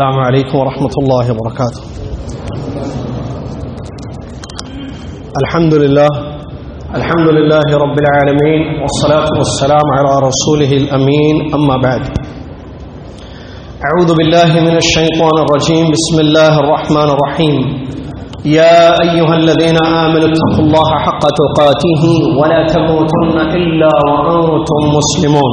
السلام عليكم ورحمة الله وبركاته. الحمد لله الحمد لله رب العالمين، والصلاة والسلام على رسوله الأمين، أما بعد. أعوذ بالله من الشيطان الرجيم، بسم الله الرحمن الرحيم. يا أيها الذين آمنوا اتقوا الله حق تقاته، ولا تموتن إلا وأنتم مسلمون.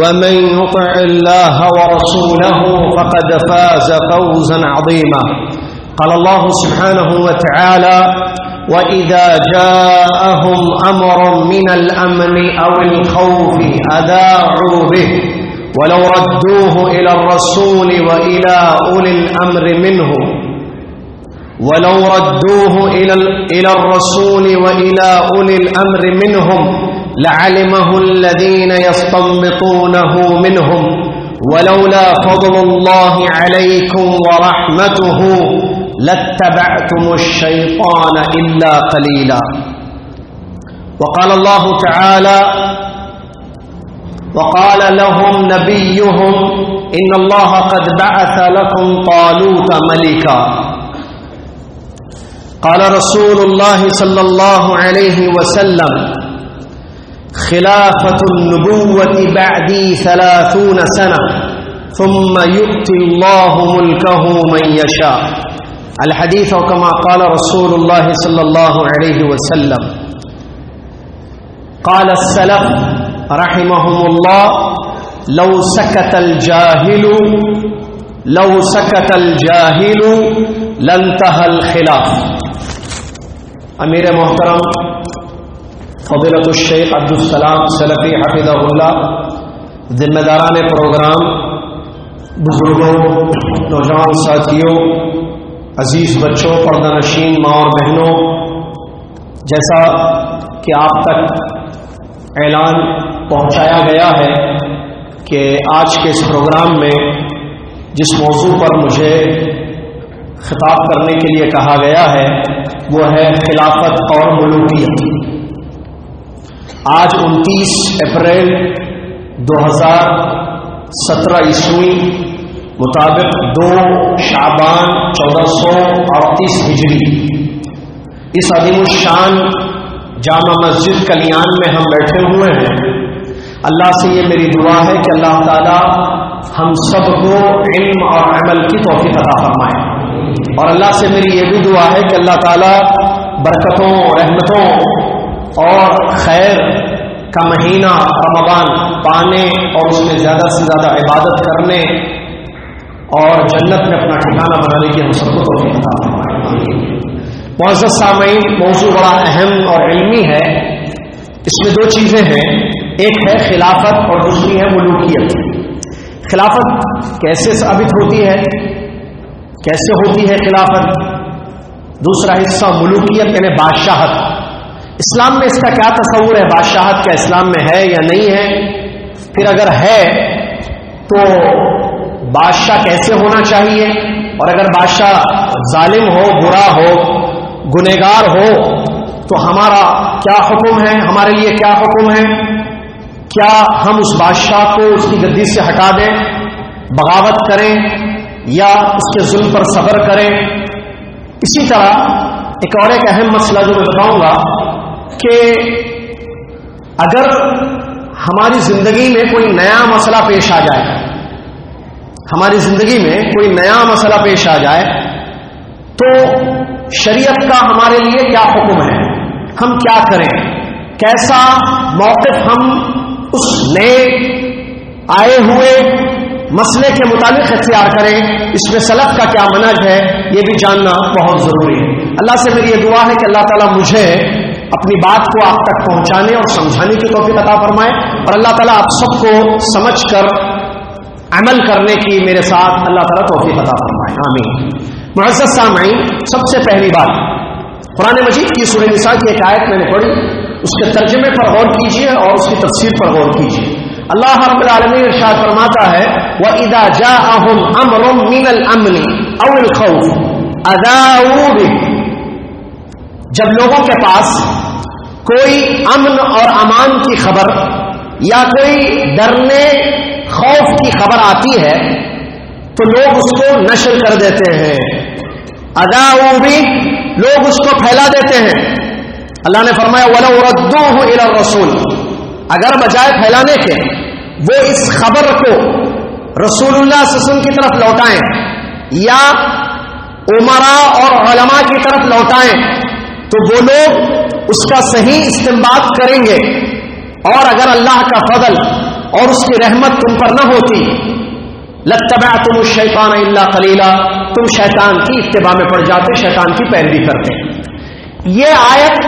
ومن يطع الله ورسوله فقد فاز فوزا عظيما. قال الله سبحانه وتعالى وإذا جاءهم أمر من الأمن أو الخوف أذاعوا به ولو ردوه إلى الرسول وإلى أولي الأمر منهم ولو ردوه إلى الرسول وإلى أولي الأمر منهم لعلمه الذين يستنبطونه منهم ولولا فضل الله عليكم ورحمته لاتبعتم الشيطان إلا قليلا. وقال الله تعالى وقال لهم نبيهم إن الله قد بعث لكم طالوت ملكا. قال رسول الله صلى الله عليه وسلم خلافة النبوة بعدي ثلاثون سنة، ثم يؤتي الله ملكه من يشاء. الحديث كما قال رسول الله صلى الله عليه وسلم، قال السلف رحمهم الله، لو سكت الجاهل، لو سكت الجاهل لانتهى الخلاف. امیر محترم فضیلت الشیخ عبدالسلام سلفی حفظ اللہ، ذمہ داران پروگرام، بزرگوں، نوجوان ساتھیوں، عزیز بچوں، پردہ نشین ماں اور بہنوں، جیسا کہ آپ تک اعلان پہنچایا گیا ہے کہ آج کے اس پروگرام میں جس موضوع پر مجھے خطاب کرنے کے لیے کہا گیا ہے، وہ ہے خلافت اور ملوکیت۔ آج انتیس اپریل دو ہزار سترہ عیسوی مطابق دو شعبان چودہ سو اڑتیس ہجری۔ اس عظیم الشان جامع مسجد کلیان میں ہم بیٹھے ہوئے ہیں۔ اللہ سے یہ میری دعا ہے کہ اللہ تعالی ہم سب کو علم اور عمل کی توفیق عطا فرمائے۔ اور اللہ سے میری یہ بھی دعا ہے کہ اللہ تعالی برکتوں، رحمتوں اور خیر کا مہینہ رمضان پانے اور اس میں زیادہ سے زیادہ عبادت کرنے اور جنت میں اپنا ٹھکانہ بنانے کی ہم سب کو توفیق عطا فرمائے۔ معزز سامعین، موضوع بڑا اہم اور علمی ہے۔ اس میں دو چیزیں ہیں۔ ایک ہے خلافت اور دوسری ہے ملوکیت۔ خلافت کیسے ثابت ہوتی ہے؟ کیسے ہوتی ہے خلافت؟ دوسرا حصہ ملوکیت یعنی بادشاہت۔ اسلام میں اس کا کیا تصور ہے؟ بادشاہت کیا اسلام میں ہے یا نہیں ہے؟ پھر اگر ہے تو بادشاہ کیسے ہونا چاہیے؟ اور اگر بادشاہ ظالم ہو، برا ہو، گنہگار ہو، تو ہمارا کیا حکم ہے؟ ہمارے لیے کیا حکم ہے؟ کیا ہم اس بادشاہ کو اس کی گدی سے ہٹا دیں؟ بغاوت کریں یا اس کے ظلم پر صبر کریں؟ اسی طرح ایک اور ایک اہم مسئلہ جو میں بتاؤں گا کہ اگر ہماری زندگی میں کوئی نیا مسئلہ پیش آ جائے، ہماری زندگی میں کوئی نیا مسئلہ پیش آ جائے، تو شریعت کا ہمارے لیے کیا حکم ہے؟ ہم کیا کریں؟ کیسا موقف ہم اس نئے آئے ہوئے مسئلے کے متعلق اختیار کریں؟ اس میں سلف کا کیا منج ہے؟ یہ بھی جاننا بہت ضروری ہے۔ اللہ سے میری یہ دعا ہے کہ اللہ تعالیٰ مجھے اپنی بات کو آپ تک پہنچانے اور سمجھانے کی توفیق عطا فرمائے اور اللہ تعالیٰ آپ سب کو سمجھ کر عمل کرنے کی میرے ساتھ اللہ تعالیٰ توفیق عطا فرمائے۔ آمین۔ معزز سامعین، سب سے پہلی بات، قرآن مجید کی سورہ نساء کی ایک آیت میں نے پڑھی۔ اس کے ترجمے پر غور کیجیے اور اس کی تفسیر پر غور کیجیے اللہ رب العالمین ارشاد فرماتا ہے وہ ادا جا امر مین الامن او الخوف ادا جب لوگوں کے پاس کوئی امن اور امان کی خبر یا کوئی ڈرنے خوف کی خبر آتی ہے تو لوگ اس کو نشر کر دیتے ہیں۔ ادا بھی لوگ اس کو پھیلا دیتے ہیں۔ اللہ نے فرمایا ولا اردو ہوں رسول اگر بجائے پھیلانے کے وہ اس خبر کو رسول اللہ وسلم کی طرف لوٹائیں یا عمرا اور علماء کی طرف لوٹائیں، تو وہ لوگ اس کا صحیح استعمال کریں گے۔ اور اگر اللہ کا فضل اور اس کی رحمت تم پر نہ ہوتی لتبا تم شیطان اللہ خلیلہ تم شیطان کی اتباع میں پڑ جاتے، شیطان کی پیروی کرتے۔ یہ آیت،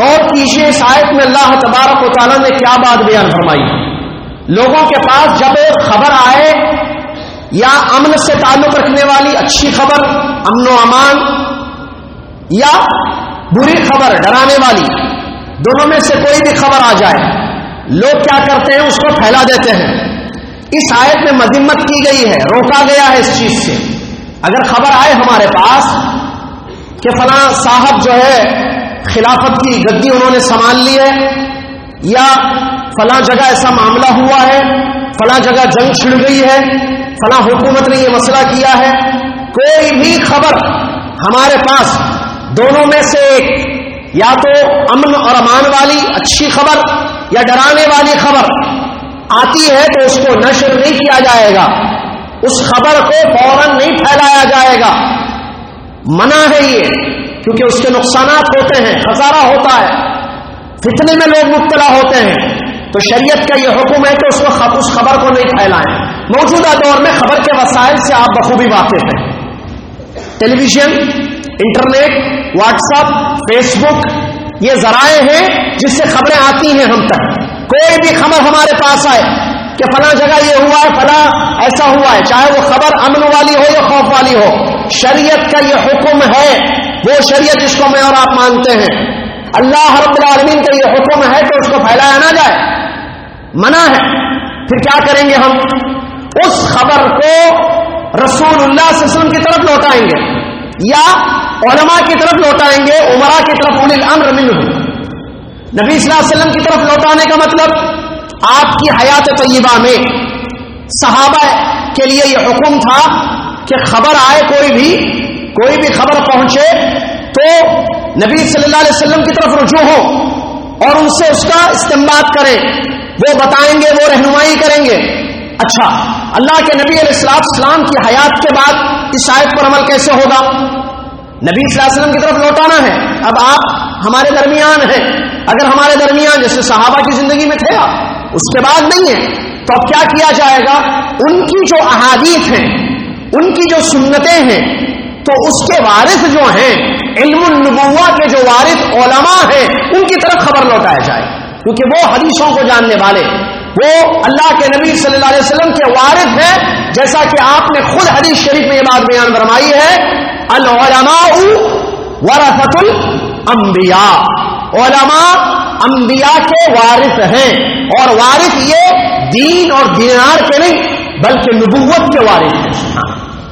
غور کیجیے اس آیت میں اللہ تبارک و تعالیٰ نے کیا بات بیان فرمائی۔ لوگوں کے پاس جب ایک خبر آئے یا امن سے تعلق رکھنے والی اچھی خبر، امن و امان، یا بری خبر، ڈرانے والی۔ دونوں میں سے کوئی بھی خبر آ جائے، لوگ کیا کرتے ہیں؟ اس کو پھیلا دیتے ہیں۔ اس آیت میں مذمت کی گئی ہے، روکا گیا ہے اس چیز سے۔ اگر خبر آئے ہمارے پاس کہ فلاں صاحب جو ہے، خلافت کی گدی انہوں نے سنبھال لی ہے، یا فلاں جگہ ایسا معاملہ ہوا ہے، فلاں جگہ جنگ چھڑ گئی ہے، فلاں حکومت نے یہ مسئلہ کیا ہے، کوئی بھی خبر ہمارے پاس دونوں میں سے ایک، یا تو امن اور امان والی اچھی خبر یا ڈرانے والی خبر آتی ہے تو اس کو نشر نہیں کیا جائے گا، اس خبر کو فوراً نہیں پھیلایا جائے گا۔ منع ہے یہ، کیونکہ اس کے نقصانات ہوتے ہیں، خسارہ ہوتا ہے، فتنے میں لوگ مبتلا ہوتے ہیں۔ تو شریعت کا یہ حکم ہے کہ اس کو اس خبر کو نہیں پھیلائیں۔ موجودہ دور میں خبر کے وسائل سے آپ بخوبی واقف ہیں۔ Television internet WhatsApp Facebook یہ ذرائع ہیں جس سے خبریں آتی ہیں ہم تک۔ کوئی بھی خبر ہمارے پاس آئے کہ فلاں جگہ یہ ہوا ہے، فلاں ایسا ہوا ہے، چاہے وہ خبر امن والی ہو یا خوف والی ہو، شریعت کا یہ حکم ہے۔ وہ شریعت جس کو میں اور آپ مانتے ہیں۔ اللہ رب العالمین کا یہ حکم ہے کہ اس کو پھیلایا نہ جائے۔ منع ہے۔ پھر کیا کریں گے ہم؟ اس خبر کو رسول اللہ صلی اللہ علیہ وسلم کی طرف لوٹائیں گے۔ یا علماء کی طرف لوٹائیں گے عمرہ کی طرف اول الامر منہ نبی صلی اللہ علیہ وسلم کی طرف لوٹانے کا مطلب آپ کی حیات طیبہ میں صحابہ کے لیے یہ حکم تھا کہ خبر آئے کوئی بھی کوئی بھی خبر پہنچے تو نبی صلی اللہ علیہ وسلم کی طرف رجوع ہو اور ان سے اس کا استعمال کریں۔ وہ بتائیں گے، وہ رہنمائی کریں گے۔ اچھا اللہ کے نبی علیہ السلام کی حیات کے بعد اس آیت پر عمل کیسے ہوگا؟ نبی صلی اللہ علیہ وسلم کی طرف لوٹانا ہے۔ اب آپ ہمارے درمیان ہیں۔ اگر ہمارے درمیان جیسے صحابہ کی زندگی میں تھے آپ، اس کے بعد نہیں ہے۔ تو اب کیا کیا جائے گا؟ ان کی جو احادیث ہیں، ان کی جو سنتیں ہیں، تو اس کے وارث جو ہیں، علم النبوہ کے جو وارث علماء ہیں، ان کی طرف خبر لوٹایا جائے۔ کیونکہ وہ حدیثوں کو جاننے والے وہ اللہ کے نبی صلی اللہ علیہ وسلم کے وارث ہیں، جیسا کہ آپ نے خود حدیث شریف میں یہ بات بیان فرمائی ہے، العلماء ورثت الانبیاء۔ علماء انبیاء کے وارث ہیں۔ اور وارث یہ دین اور دینار کے نہیں، بلکہ نبوت کے وارث ہیں۔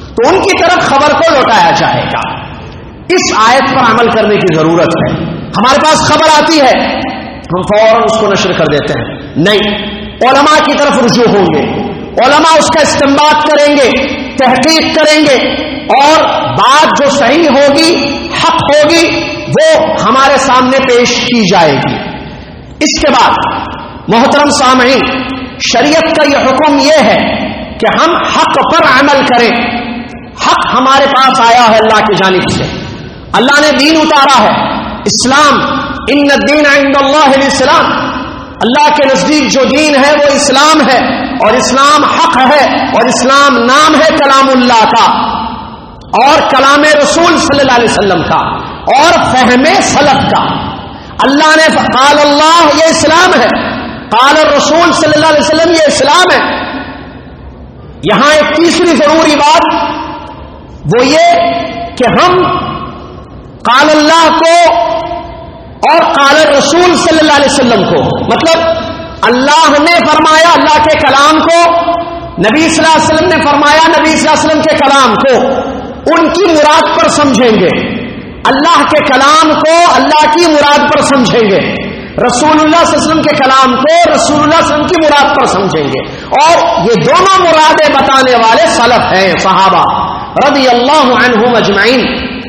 تو ان کی طرف خبر کو لوٹایا جائے گا۔ اس آیت پر عمل کرنے کی ضرورت ہے۔ ہمارے پاس خبر آتی ہے، ہم فوراً اس کو نشر کر دیتے ہیں۔ نہیں علماء کی طرف رجوع ہوں گے۔ علماء اس کا استعمال کریں گے، تحقیق کریں گے اور بات جو صحیح ہوگی، حق ہوگی، وہ ہمارے سامنے پیش کی جائے گی۔ اس کے بعد، محترم سامعین، شریعت کا یہ حکم یہ ہے کہ ہم حق پر عمل کریں۔ حق ہمارے پاس آیا ہے اللہ کی جانب سے۔ اللہ نے دین اتارا ہے۔ اسلام، ان دین عند اللہ اسلام اللہ کے نزدیک جو دین ہے وہ اسلام ہے اور اسلام حق ہے اور اسلام نام ہے کلام اللہ کا اور کلام رسول صلی اللہ علیہ وسلم کا اور فہم سلف کا اللہ نے قال اللہ، یہ اسلام ہے۔ قال رسول صلی اللہ علیہ وسلم، یہ اسلام ہے۔ یہاں ایک تیسری ضروری بات، وہ یہ کہ ہم قال اللہ کو اور قال رسول صلی اللہ علیہ وسلم کو۔ مطلب اللہ نے فرمایا اللہ کے کلام کو، نبی صلی اللہ علیہ وسلم نے فرمایا نبی صلی اللہ علیہ وسلم کے کلام کو۔ ان کی مراد پر سمجھیں گے۔ اللہ کے کلام کو اللہ کی مراد پر سمجھیں گے۔ رسول اللہ صلی اللہ علیہ وسلم کے کلام کو رسول اللہ صلی اللہ علیہ وسلم کی مراد پر سمجھیں گے۔ اور یہ دونوں مرادیں بتانے والے سلف ہیں، صحابہ رضی اللہ عنہم اجمعین۔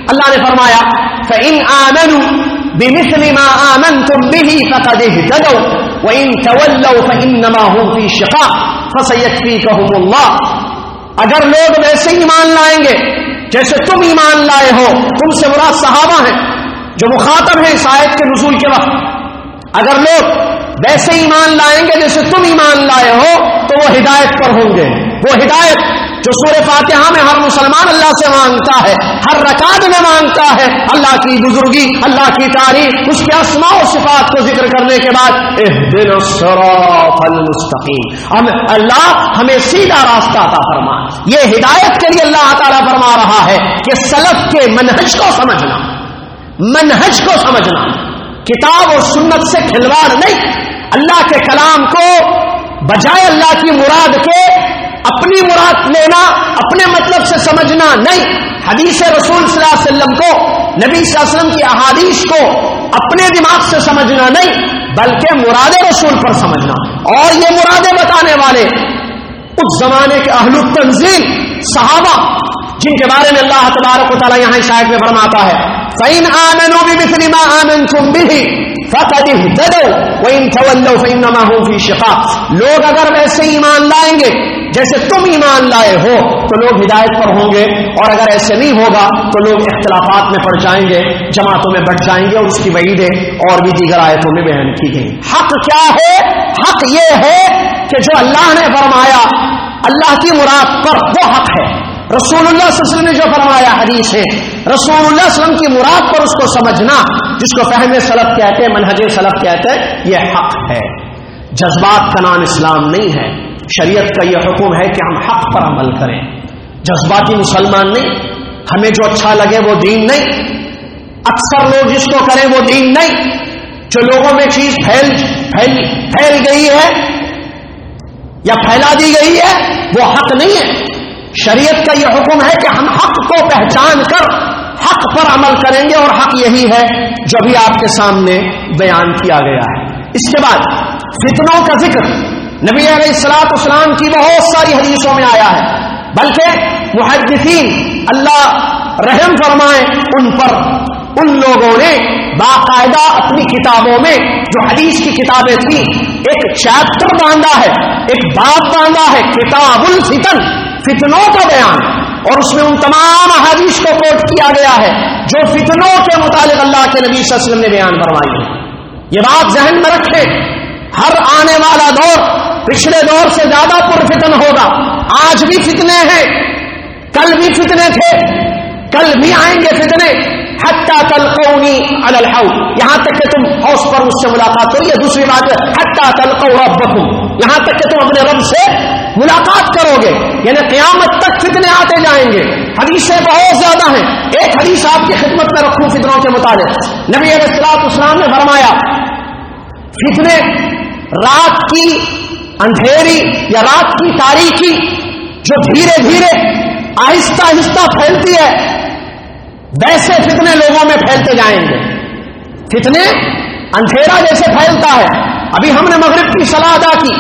اللہ نے فرمایا، فَإِنْ آمَنُوا بِمِثْلِ مَا آمَنْتُمْ بِهِ فَقَدْ اهْتَدَوْا. وَإِنْ تَوَلَّوْا فَإِنَّمَا هُمْ فِي شِقَاقٍ. فَسَيَكْفِيكَهُمُ اللَّهُ. اگر لوگ ویسے ایمان لائیں گے، جیسے تم ایمان لائے ہو، تم سے مراد صحابہ ہیں، جو مخاطب ہیں اس آیت کے نزول کے وقت. اگر لوگ ویسے ایمان لائیں گے جیسے تم ایمان لائے ہو، تو وہ ہدایت پر ہوں گے۔ وہ ہدایت جو سورہ فاتحہ میں ہر مسلمان اللہ سے مانگتا ہے، ہر رکعت میں مانگتا ہے۔ اللہ کی بزرگی، اللہ کی تاریخ، اس کے اسماء و صفات کو ذکر کرنے کے بعد ہم اللہ ہمیں سیدھا راستہ عطا فرما۔ یہ ہدایت کے لیے اللہ تعالیٰ فرما رہا ہے کہ سلف کے منہج کو سمجھنا۔ منہج کو سمجھنا۔ کتاب اور سنت سے کھلواڑ نہیں۔ اللہ کے کلام کو بجائے اللہ کی مراد کے اپنی مراد لینا، اپنے مطلب سے سمجھنا نہیں۔ حدیث رسول صلی اللہ علیہ وسلم کو، نبی صلی اللہ علیہ وسلم کی احادیث کو اپنے دماغ سے سمجھنا نہیں، بلکہ مراد رسول پر سمجھنا۔ اور یہ مرادیں بتانے والے اس زمانے کے اہل تنظیم صحابہ، جن کے بارے میں اللہ تبارک و تعالیٰ یہاں شاید میں فرماتا ہے۔ فَإِنْ آمَنُوا بِمِثْلِ مَا آمَنْتُمْ بِهِ فَقَدْ اهْتَدَوْا وَإِنْ تَوَلَّوْا فَإِنَّمَا هُمْ فِي شِقَاقٍ۔ لوگ اگر ویسے ایمان لائیں گے جیسے تم ایمان لائے ہو تو لوگ ہدایت پر ہوں گے، اور اگر ایسے نہیں ہوگا تو لوگ اختلافات میں پڑ جائیں گے، جماعتوں میں بٹ جائیں گے اور اس کی وعیدیں اور بھی دیگر آیتوں میں بیان کی گئی حق کیا ہے؟ حق یہ ہے کہ جو اللہ نے فرمایا، اللہ کی مراد پر وہ حق ہے۔ رسول اللہ صلی اللہ علیہ وسلم نے جو فرمایا حدیث ہے، رسول اللہ صلی اللہ علیہ وسلم کی مراد پر اس کو سمجھنا، جس کو فہم سلف کہتے ہیں، منہج سلف کہتے ہیں، یہ حق ہے۔ جذبات کا نام اسلام نہیں ہے۔ شریعت کا یہ حکم ہے کہ ہم حق پر عمل کریں۔ جذباتی مسلمان نہیں، ہمیں جو اچھا لگے وہ دین نہیں۔ اکثر لوگ جس کو کریں وہ دین نہیں۔ جو لوگوں میں چیز پھیل پھیل پھیل گئی ہے یا پھیلا دی گئی ہے، وہ حق نہیں ہے۔ شریعت کا یہ حکم ہے کہ ہم حق کو پہچان کر حق پر عمل کریں گے اور حق یہی ہے جو بھی آپ کے سامنے بیان کیا گیا ہے۔ اس کے بعد فتنوں کا ذکر۔ نبی علیہ السلاط اسلام کی بہت ساری حدیثوں میں آیا ہے۔ بلکہ محدثین اللہ رحم فرمائے ان پر۔ ان لوگوں نے باقاعدہ اپنی کتابوں میں جو حدیث کی کتابیں تھیں، ایک چیپٹر باندھا ہے، ایک بات باندھا ہے کتاب الفتن فتنوں کا بیان۔ اور اس میں ان تمام احادیث کو کوٹ کیا گیا ہے، جو فتنوں کے متعلق اللہ کے نبی صلی اللہ علیہ وسلم نے بیان فرمائی ہے۔ یہ بات ذہن میں رکھے ہر آنے والا دور پچھلے دور سے زیادہ پرفتن ہوگا۔ آج بھی فتنے ہیں، کل بھی فتنے تھے، کل بھی آئیں گے فتنے۔ حتہ تل قونی الحو یہاں تک کہ تم ہاؤس پر اس سے ملاقات ہو یہ دوسری بات ہے حتہ تل ربکم۔ یہاں تک کہ تم اپنے رب سے ملاقات کرو گے۔ یعنی قیامت تک فتنے آتے جائیں گے۔ حدیثیں بہت زیادہ ہیں۔ ایک حدیث آپ کی خدمت میں رکھوں فتنوں کے مطابق۔ نبی علیہ السلام اسلام نے فرمایا، فتنے رات کی اندھیری یا رات کی تاریخی جو دھیرے دھیرے آہستہ آہستہ پھیلتی ہے، ویسے فتنے لوگوں میں پھیلتے جائیں گے؟ فتنے اندھیرا جیسے پھیلتا ہے۔ ابھی ہم نے مغرب کی صلاح ادا کی۔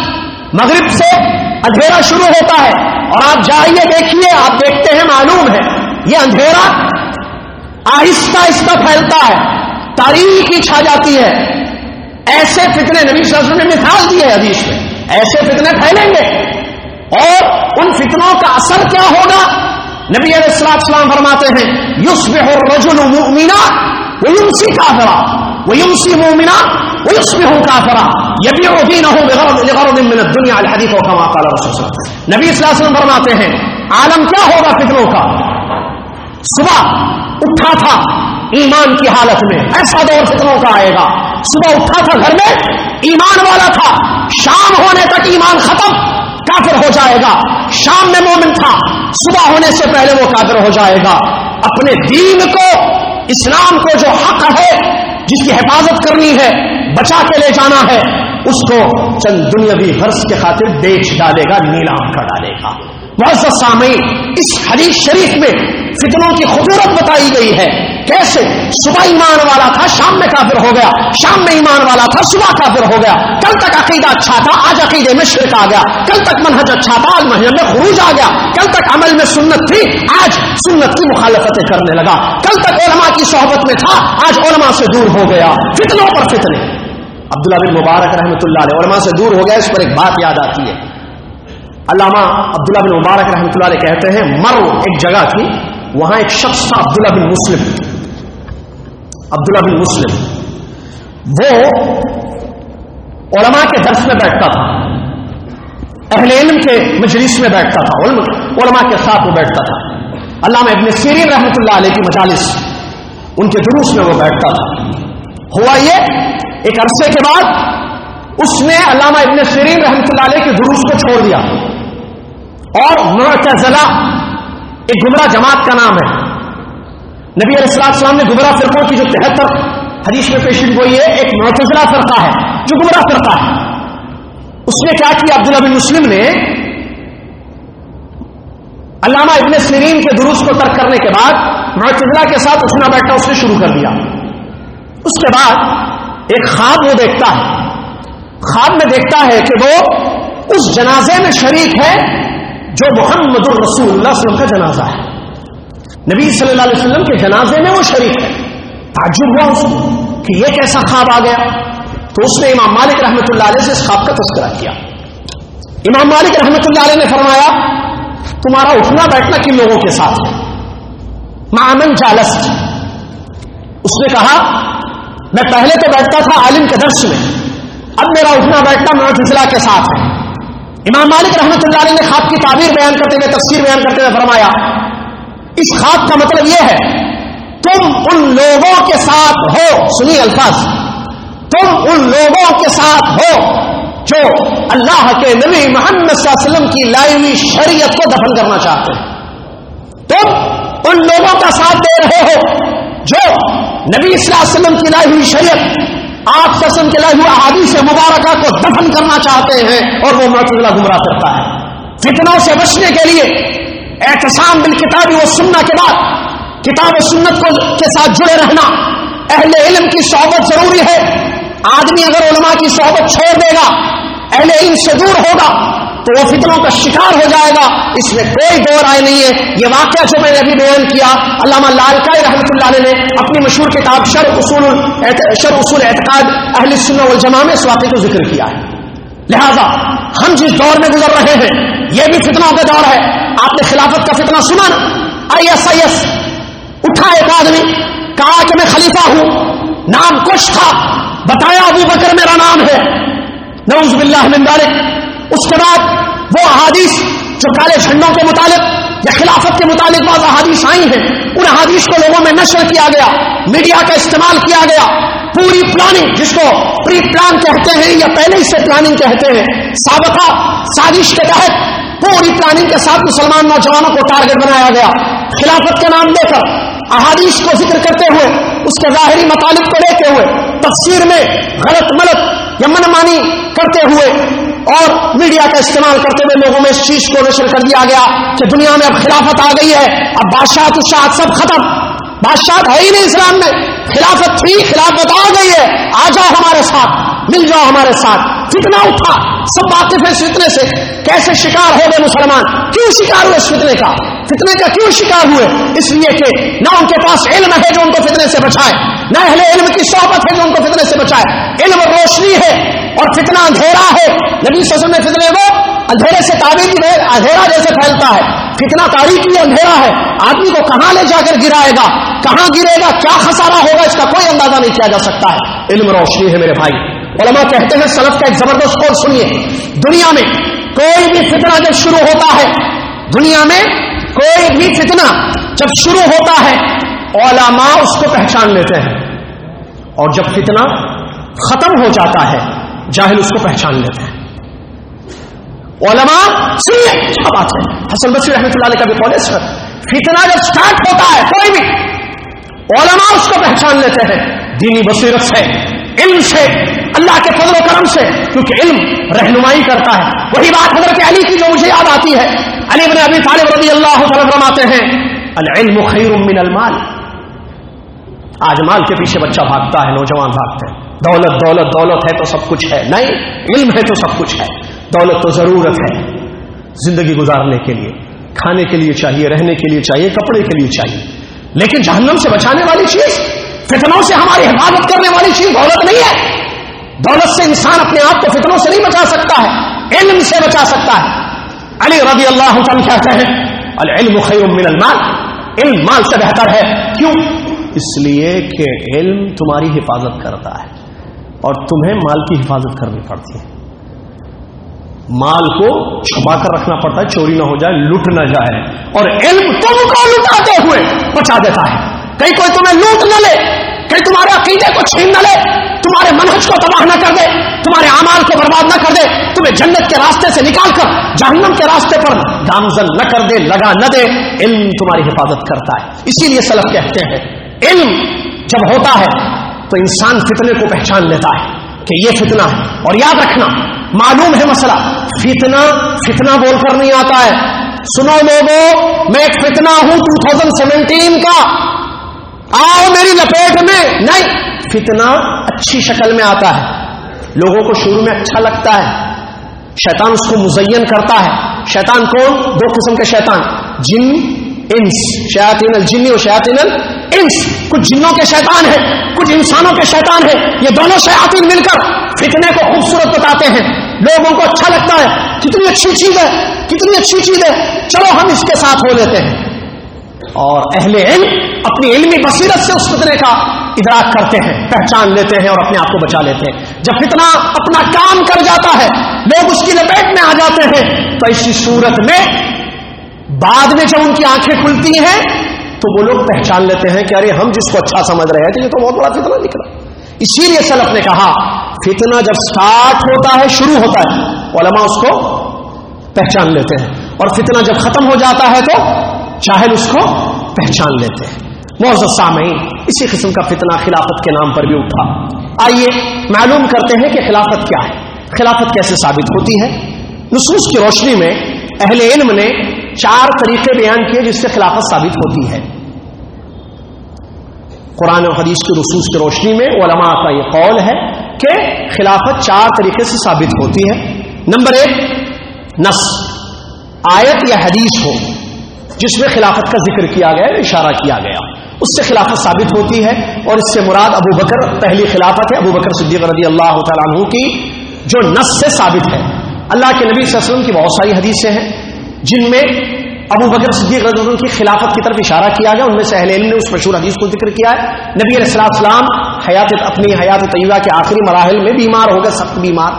مغرب سے اندھیرا شروع ہوتا ہے۔ اور آپ جائیے، دیکھیے، آپ دیکھتے ہیں، معلوم ہے۔ یہ اندھیرا آہستہ آہستہ پھیلتا ہے۔ تاریخی چھا جاتی ہے۔ ایسے فتنے نبی صلی اللہ علیہ وسلم نے مثال دی ہے حدیث میں۔ ایسے فتنے پھیلیں گے۔ اور ان فتنوں کا اثر کیا ہوگا؟ نبی علیہ السلام السلام فرماتے ہیں یوس بے رجن مینا وہ یمسی کافرا۔ وہ یمسی مومنا وہ یوس بے ہوں یہ بھی ہوگی نہ ہو دنیا الحدیث و کما قال رسول نبی صلی اللہ علیہ وسلم فرماتے ہیں، عالم کیا ہوگا فتنوں کا؟ صبح اٹھا تھا ایمان کی حالت میں، ایسا دور فتنوں کا آئے گا۔ صبح اٹھا تھا گھر میں، ایمان والا تھا۔ شام ہونے تک ایمان ختم، کافر ہو جائے گا۔ شام میں مومن تھا، صبح ہونے سے پہلے وہ کافر ہو جائے گا۔ اپنے دین کو، اسلام کو جو حق ہے، جس کی حفاظت کرنی ہے، بچا کے لے جانا ہے، اس کو چند دنیاوی حرض کے خاطر بیچ ڈالے گا، نیلام کر ڈالے گا۔ بہت سامعین، اس حدیث شریف میں فتنوں کی خطورت بتائی گئی ہے۔ کیسے؟ صبح ایمان والا تھا، شام میں کافر ہو گیا۔ شام میں ایمان والا تھا، صبح کافر ہو گیا۔ کل تک عقیدہ اچھا تھا، آج عقیدے میں شرک آ گیا۔ کل تک منہج اچھا تھا، آج منہج میں خروج آ گیا۔ کل تک عمل میں سنت تھی، آج سنت کی مخالفتیں کرنے لگا۔ کل تک علماء کی صحبت میں تھا، آج علماء سے دور ہو گیا۔ فتنوں پر فتنے۔ عبداللہ بن مبارک رحمۃ اللہ علیہ، علماء سے دور ہو گیا، اس پر ایک بات یاد آتی ہے۔ علامہ عبداللہ بن مبارک رحمۃ اللہ علیہ کہتے ہیں، مرو ایک جگہ تھی، وہاں ایک شخص تھا، عبداللہ بن مسلم۔ عبداللہ بن مسلم۔ وہ علماء کے درس میں بیٹھتا تھا۔ اہل علم کے مجلس میں بیٹھتا تھا علماء کے ساتھ وہ بیٹھتا تھا۔ علامہ ابن سیرین رحمۃ اللہ علیہ کی مجالس، ان کے جلوس میں وہ بیٹھتا تھا۔ ہوا یہ، ایک عرصے کے بعد اس نے علامہ ابن سیرین رحمۃ اللہ علیہ کے جلوس کو چھوڑ دیا۔ اور معتزلہ ایک گمراہ جماعت کا نام ہے۔ نبی علیہ السلام السلام نے گمراہ فرقوں کی جو تہتر حدیث میں پیشن گوئی ہے، ایک معتزلہ فرقہ ہے جو گمراہ فرقہ ہے۔ اس نے کیا کیا؟ عبداللہ بن مسلم نے علامہ ابن سیرین کے دروس کو ترک کرنے کے بعد معتزلہ کے ساتھ اٹھنا بیٹھنا اس نے شروع کر دیا۔ اس کے بعد ایک خواب وہ دیکھتا ہے۔ خواب میں دیکھتا ہے کہ وہ اس جنازے میں شریک ہے جو محمد الرسول اللہ صلی اللہ علیہ وسلم کا جنازہ ہے۔ نبی صلی اللہ علیہ وسلم کے جنازے میں وہ شریک ہے۔ تعجب ہوا اس کو کہ یہ کیسا خواب آ گیا۔ تو اس نے امام مالک رحمۃ اللہ علیہ سے اس خواب کا تذکرہ کیا۔ امام مالک رحمۃ اللہ علیہ نے فرمایا، تمہارا اٹھنا بیٹھنا کن لوگوں کے ساتھ ہے؟ معمن جالست. اس نے کہا، میں پہلے تو بیٹھتا تھا عالم کے درس میں، اب میرا اٹھنا بیٹھنا معتزلہ کے ساتھ ہے۔ امام مالک رحمۃ اللہ علیہ نے خواب کی تعبیر بیان کرتے ہوئے تفسیر بیان کرتے ہوئے فرمایا، اس خواب کا مطلب یہ ہے، تم ان لوگوں کے ساتھ ہو سنی الفاظ، تم ان لوگوں کے ساتھ ہو جو اللہ کے نبی محمد صلی اللہ علیہ وسلم کی لائی ہوئی شریعت کو دفن کرنا چاہتے ہیں۔ تم ان لوگوں کا ساتھ دے رہے ہو جو نبی صلی اللہ علیہ وسلم کی لائی ہوئی شریعت آپ قسم کے لائے ہوئے سے مبارکہ کو دفن کرنا چاہتے ہیں اور وہ معتدلہ گمراہ کرتا ہے۔ فتنوں سے بچنے کے لیے احتسام بالکتاب و سننا کے بعد کتاب و سنت کو کے ساتھ جڑے رہنا اہل علم کی صحبت ضروری ہے۔ آدمی اگر علماء کی صحبت چھوڑ دے گا، اہل علم سے دور ہوگا تو وہ فتنوں کا شکار ہو جائے گا۔ اس میں کوئی دو رائے نہیں ہے۔ یہ واقعہ جو میں نے ابھی بیان کیا، علامہ لال رحمۃ اللہ علیہ نے اپنی مشہور کتاب شر اصول شر اصول اعتقاد اہل سنہ والجماع میں اس واقعے کو ذکر کیا ہے۔ لہذا ہم جس دور میں گزر رہے ہیں، یہ بھی فتنوں کا دور ہے۔ آپ نے خلافت کا فتنہ سنا نا۔ آئی ایس آئی ایس اٹھا ایک آدمی، کہا کہ میں خلیفہ ہوں۔ نام کچھ تھا۔ بتایا ابو بکر میرا نام ہے۔ نوز باللہ من ذالک اس کے بعد وہ احادیث جو کالے جھنڈوں کے متعلق یا خلافت کے متعلق بعض احادیث آئی ہیں، ان احادیث کو لوگوں میں نشر کیا گیا، میڈیا کا استعمال کیا گیا، پوری پلاننگ جس کو پری پلان کہتے ہیں یا پہلے سے پلاننگ کہتے ہیں، سابقہ سازش کے تحت پوری پلاننگ کے ساتھ مسلمان نوجوانوں کو ٹارگٹ بنایا گیا۔ خلافت کے نام دے کر احادیث کو ذکر کرتے ہوئے، اس کے ظاہری مطالب کو لیتے ہوئے، تفسیر میں غلط ملت یا من مانی کرتے ہوئے اور میڈیا کا استعمال کرتے ہوئے لوگوں میں اس چیز کو نشر کر دیا گیا کہ دنیا میں اب خلافت آ گئی ہے، اب بادشاہ تو شاہ سب ختم۔ بادشاہ ہے ہی نہیں اسلام میں۔ خلافت تھی، خلافت آ گئی ہے۔ آ جاؤ ہمارے ساتھ، مل جاؤ ہمارے ساتھ۔ کتنا اٹھا۔ سب واقف ہے اس فتنے سے۔ کیسے شکار ہو گئے مسلمان؟ کیوں شکار ہوئے اس فتنے کا؟ فتنے کا کیوں شکار ہوئے؟ اس لیے کہ نہ ان کے پاس علم ہے جو ان کو فتنے سے بچائے، نہ اہل علم کی صحبت ہے جو ان کو فتنے سے بچائے۔ علم روشنی ہے۔ اور فتنہ اندھیرا ہے۔ نبی سسم میں فتنے وہ اندھیرے سے تعبیر کی اندھیرا جیسے پھیلتا ہے۔ فتنا تاریخی اندھیرا ہے۔ آدمی کو کہاں لے جا کر گرائے گا؟ کہاں گرے گا؟ کیا خسارہ ہوگا؟ اس کا کوئی اندازہ نہیں کیا جا سکتا ہے۔ علم روشنی ہے میرے بھائی۔ علماء کہتے ہیں سلف کا ایک زبردست قول سنیے۔ دنیا میں کوئی بھی فتنہ جب شروع ہوتا ہے، دنیا میں کوئی بھی فتنہ جب شروع ہوتا ہے، علماء اس کو پہچان لیتے ہیں۔ اور جب فتنہ ختم ہو جاتا ہے جاہل اس کو پہچان لیتے ہیں۔ علماء سنیے، کیا بات ہے؟ حسن بصری رحمۃ اللہ علیہ کا بھی کالج فتنہ جب سٹارٹ ہوتا ہے، کوئی بھی علماء اس کو پہچان لیتے ہیں۔ دینی بصیرت سے، علم سے، اللہ کے فضل و کرم سے، کیونکہ علم رہنمائی کرتا ہے۔ وہی بات حضرت علی کی جو مجھے یاد آتی ہے۔ علی بن ابی طالب رضی اللہ فرماتے ہیں، العلم خیر من المال۔ آج مال کے پیچھے بچہ بھاگتا ہے، نوجوان بھاگتے ہیں۔ دولت دولت دولت ہے تو سب کچھ ہے۔ نہیں، علم ہے تو سب کچھ ہے۔ دولت تو ضرورت ہے۔ زندگی گزارنے کے لیے، کھانے کے لیے چاہیے، رہنے کے لیے چاہیے، کپڑے کے لیے چاہیے۔ لیکن جہنم سے بچانے والی چیز، فتنوں سے ہماری حفاظت کرنے والی چیز دولت نہیں ہے۔ دولت سے انسان اپنے آپ کو فتنوں سے نہیں بچا سکتا ہے، علم سے بچا سکتا ہے۔ علی رضی اللہ عنہ کہتے ہیں، العلم خیر من المال۔ علم مال سے بہتر ہے۔ کیوں؟ اس لیے کہ علم تمہاری حفاظت کرتا ہے۔ اور تمہیں مال کی حفاظت کرنی پڑتی ہے۔ مال کو چھپا کر رکھنا پڑتا ہے، چوری نہ ہو جائے لٹ نہ جائے۔ اور علم تم کو لٹاتے ہوئے بچا دیتا ہے۔ کہیں کوئی تمہیں لوٹ نہ لے، کہیں تمہارے عقیدے کو چھین نہ لے، تمہارے منہج کو تباہ نہ کر دے، تمہارے امال کو برباد نہ کر دے۔ تمہیں جنت کے راستے سے نکال کر، جہنم کے راستے پر گامزن نہ کر دے، لگا نہ دے۔ علم تمہاری حفاظت کرتا ہے۔ اسی لیے سلف کہتے ہیں، علم جب ہوتا ہے تو انسان فتنے کو پہچان لیتا ہے کہ یہ فتنہ ہے۔ اور یاد رکھنا، معلوم ہے مسئلہ، فتنہ فتنہ بول کر نہیں آتا ہے۔ سنو لوگوں، میں ایک فتنہ ہوں 2017 کا۔ آؤ میری لپیٹ میں۔ نہیں، فتنہ اچھی شکل میں آتا ہے۔ لوگوں کو شروع میں اچھا لگتا ہے۔ شیطان اس کو مزین کرتا ہے۔ شیطان کون؟ دو قسم کے شیطان۔ جن انس، شیاطین الجنی اور شیاطین الانس کچھ جنوں کے شیطان ہیں، کچھ انسانوں کے شیطان ہیں۔ یہ دونوں شیاطین مل کر فتنے کو خوبصورت بتاتے ہیں۔ لوگوں کو اچھا لگتا ہے، کتنی اچھی چیز ہے، کتنی اچھی چیز ہے۔ چلو ہم اس کے ساتھ ہو لیتے ہیں۔ اور اہل علم اپنی علمی بصیرت سے اس فتنے کا ادراک کرتے ہیں، پہچان لیتے ہیں اور اپنے آپ کو بچا لیتے ہیں۔ جب فتنہ اپنا کام کر جاتا ہے، لوگ اس کی لپیٹ میں آ جاتے ہیں، تو ایسی صورت میں بعد میں جب ان کی آنکھیں کھلتی ہیں، تو وہ لوگ پہچان لیتے ہیں کہ ارے، ہم جس کو اچھا سمجھ رہے ہیں یہ تو بہت بڑا فتنہ نکلا۔ اسی لیے سلف نے کہا، فتنہ جب سٹارٹ ہوتا ہے، شروع ہوتا ہے، علماء اس کو پہچان لیتے ہیں۔ اور فتنہ جب ختم ہو جاتا ہے، تو چاہے اس کو پہچان لیتے ہیں۔ موزت سامعین اسی قسم کا فتنہ خلافت کے نام پر بھی اٹھا۔ آئیے معلوم کرتے ہیں کہ خلافت کیا ہے۔ خلافت کیسے ثابت ہوتی ہے؟ نصوص کی روشنی میں اہل علم نے چار طریقے بیان کیے جس سے خلافت ثابت ہوتی ہے۔ قرآن و حدیث کی رسوس کی روشنی میں علماء کا یہ قول ہے کہ خلافت چار طریقے سے ثابت ہوتی ہے۔ نمبر ایک نس آیت یا حدیث ہو، جس میں خلافت کا ذکر کیا گیا یعنی اشارہ کیا گیا۔ اس سے خلافت ثابت ہوتی ہے اور اس سے مراد ابو بکر، پہلی خلافت ہے ابو بکر صدیق رضی اللہ تعالیٰ عنہ کی، جو نس سے ثابت ہے۔ اللہ کے نبی صلی اللہ علیہ وسلم کی بہت ساری حدیثیں ہیں۔ جن میں ابو بکر صدیق رضی اللہ کی خلافت کی طرف اشارہ کیا گیا، ان میں سے اہل علم نے اس مشہور حدیث کو ذکر کیا ہے۔ نبی علیہ السلام حیات اپنی حیات طیبہ کے آخری مراحل میں بیمار ہو گئے، سخت بیمار۔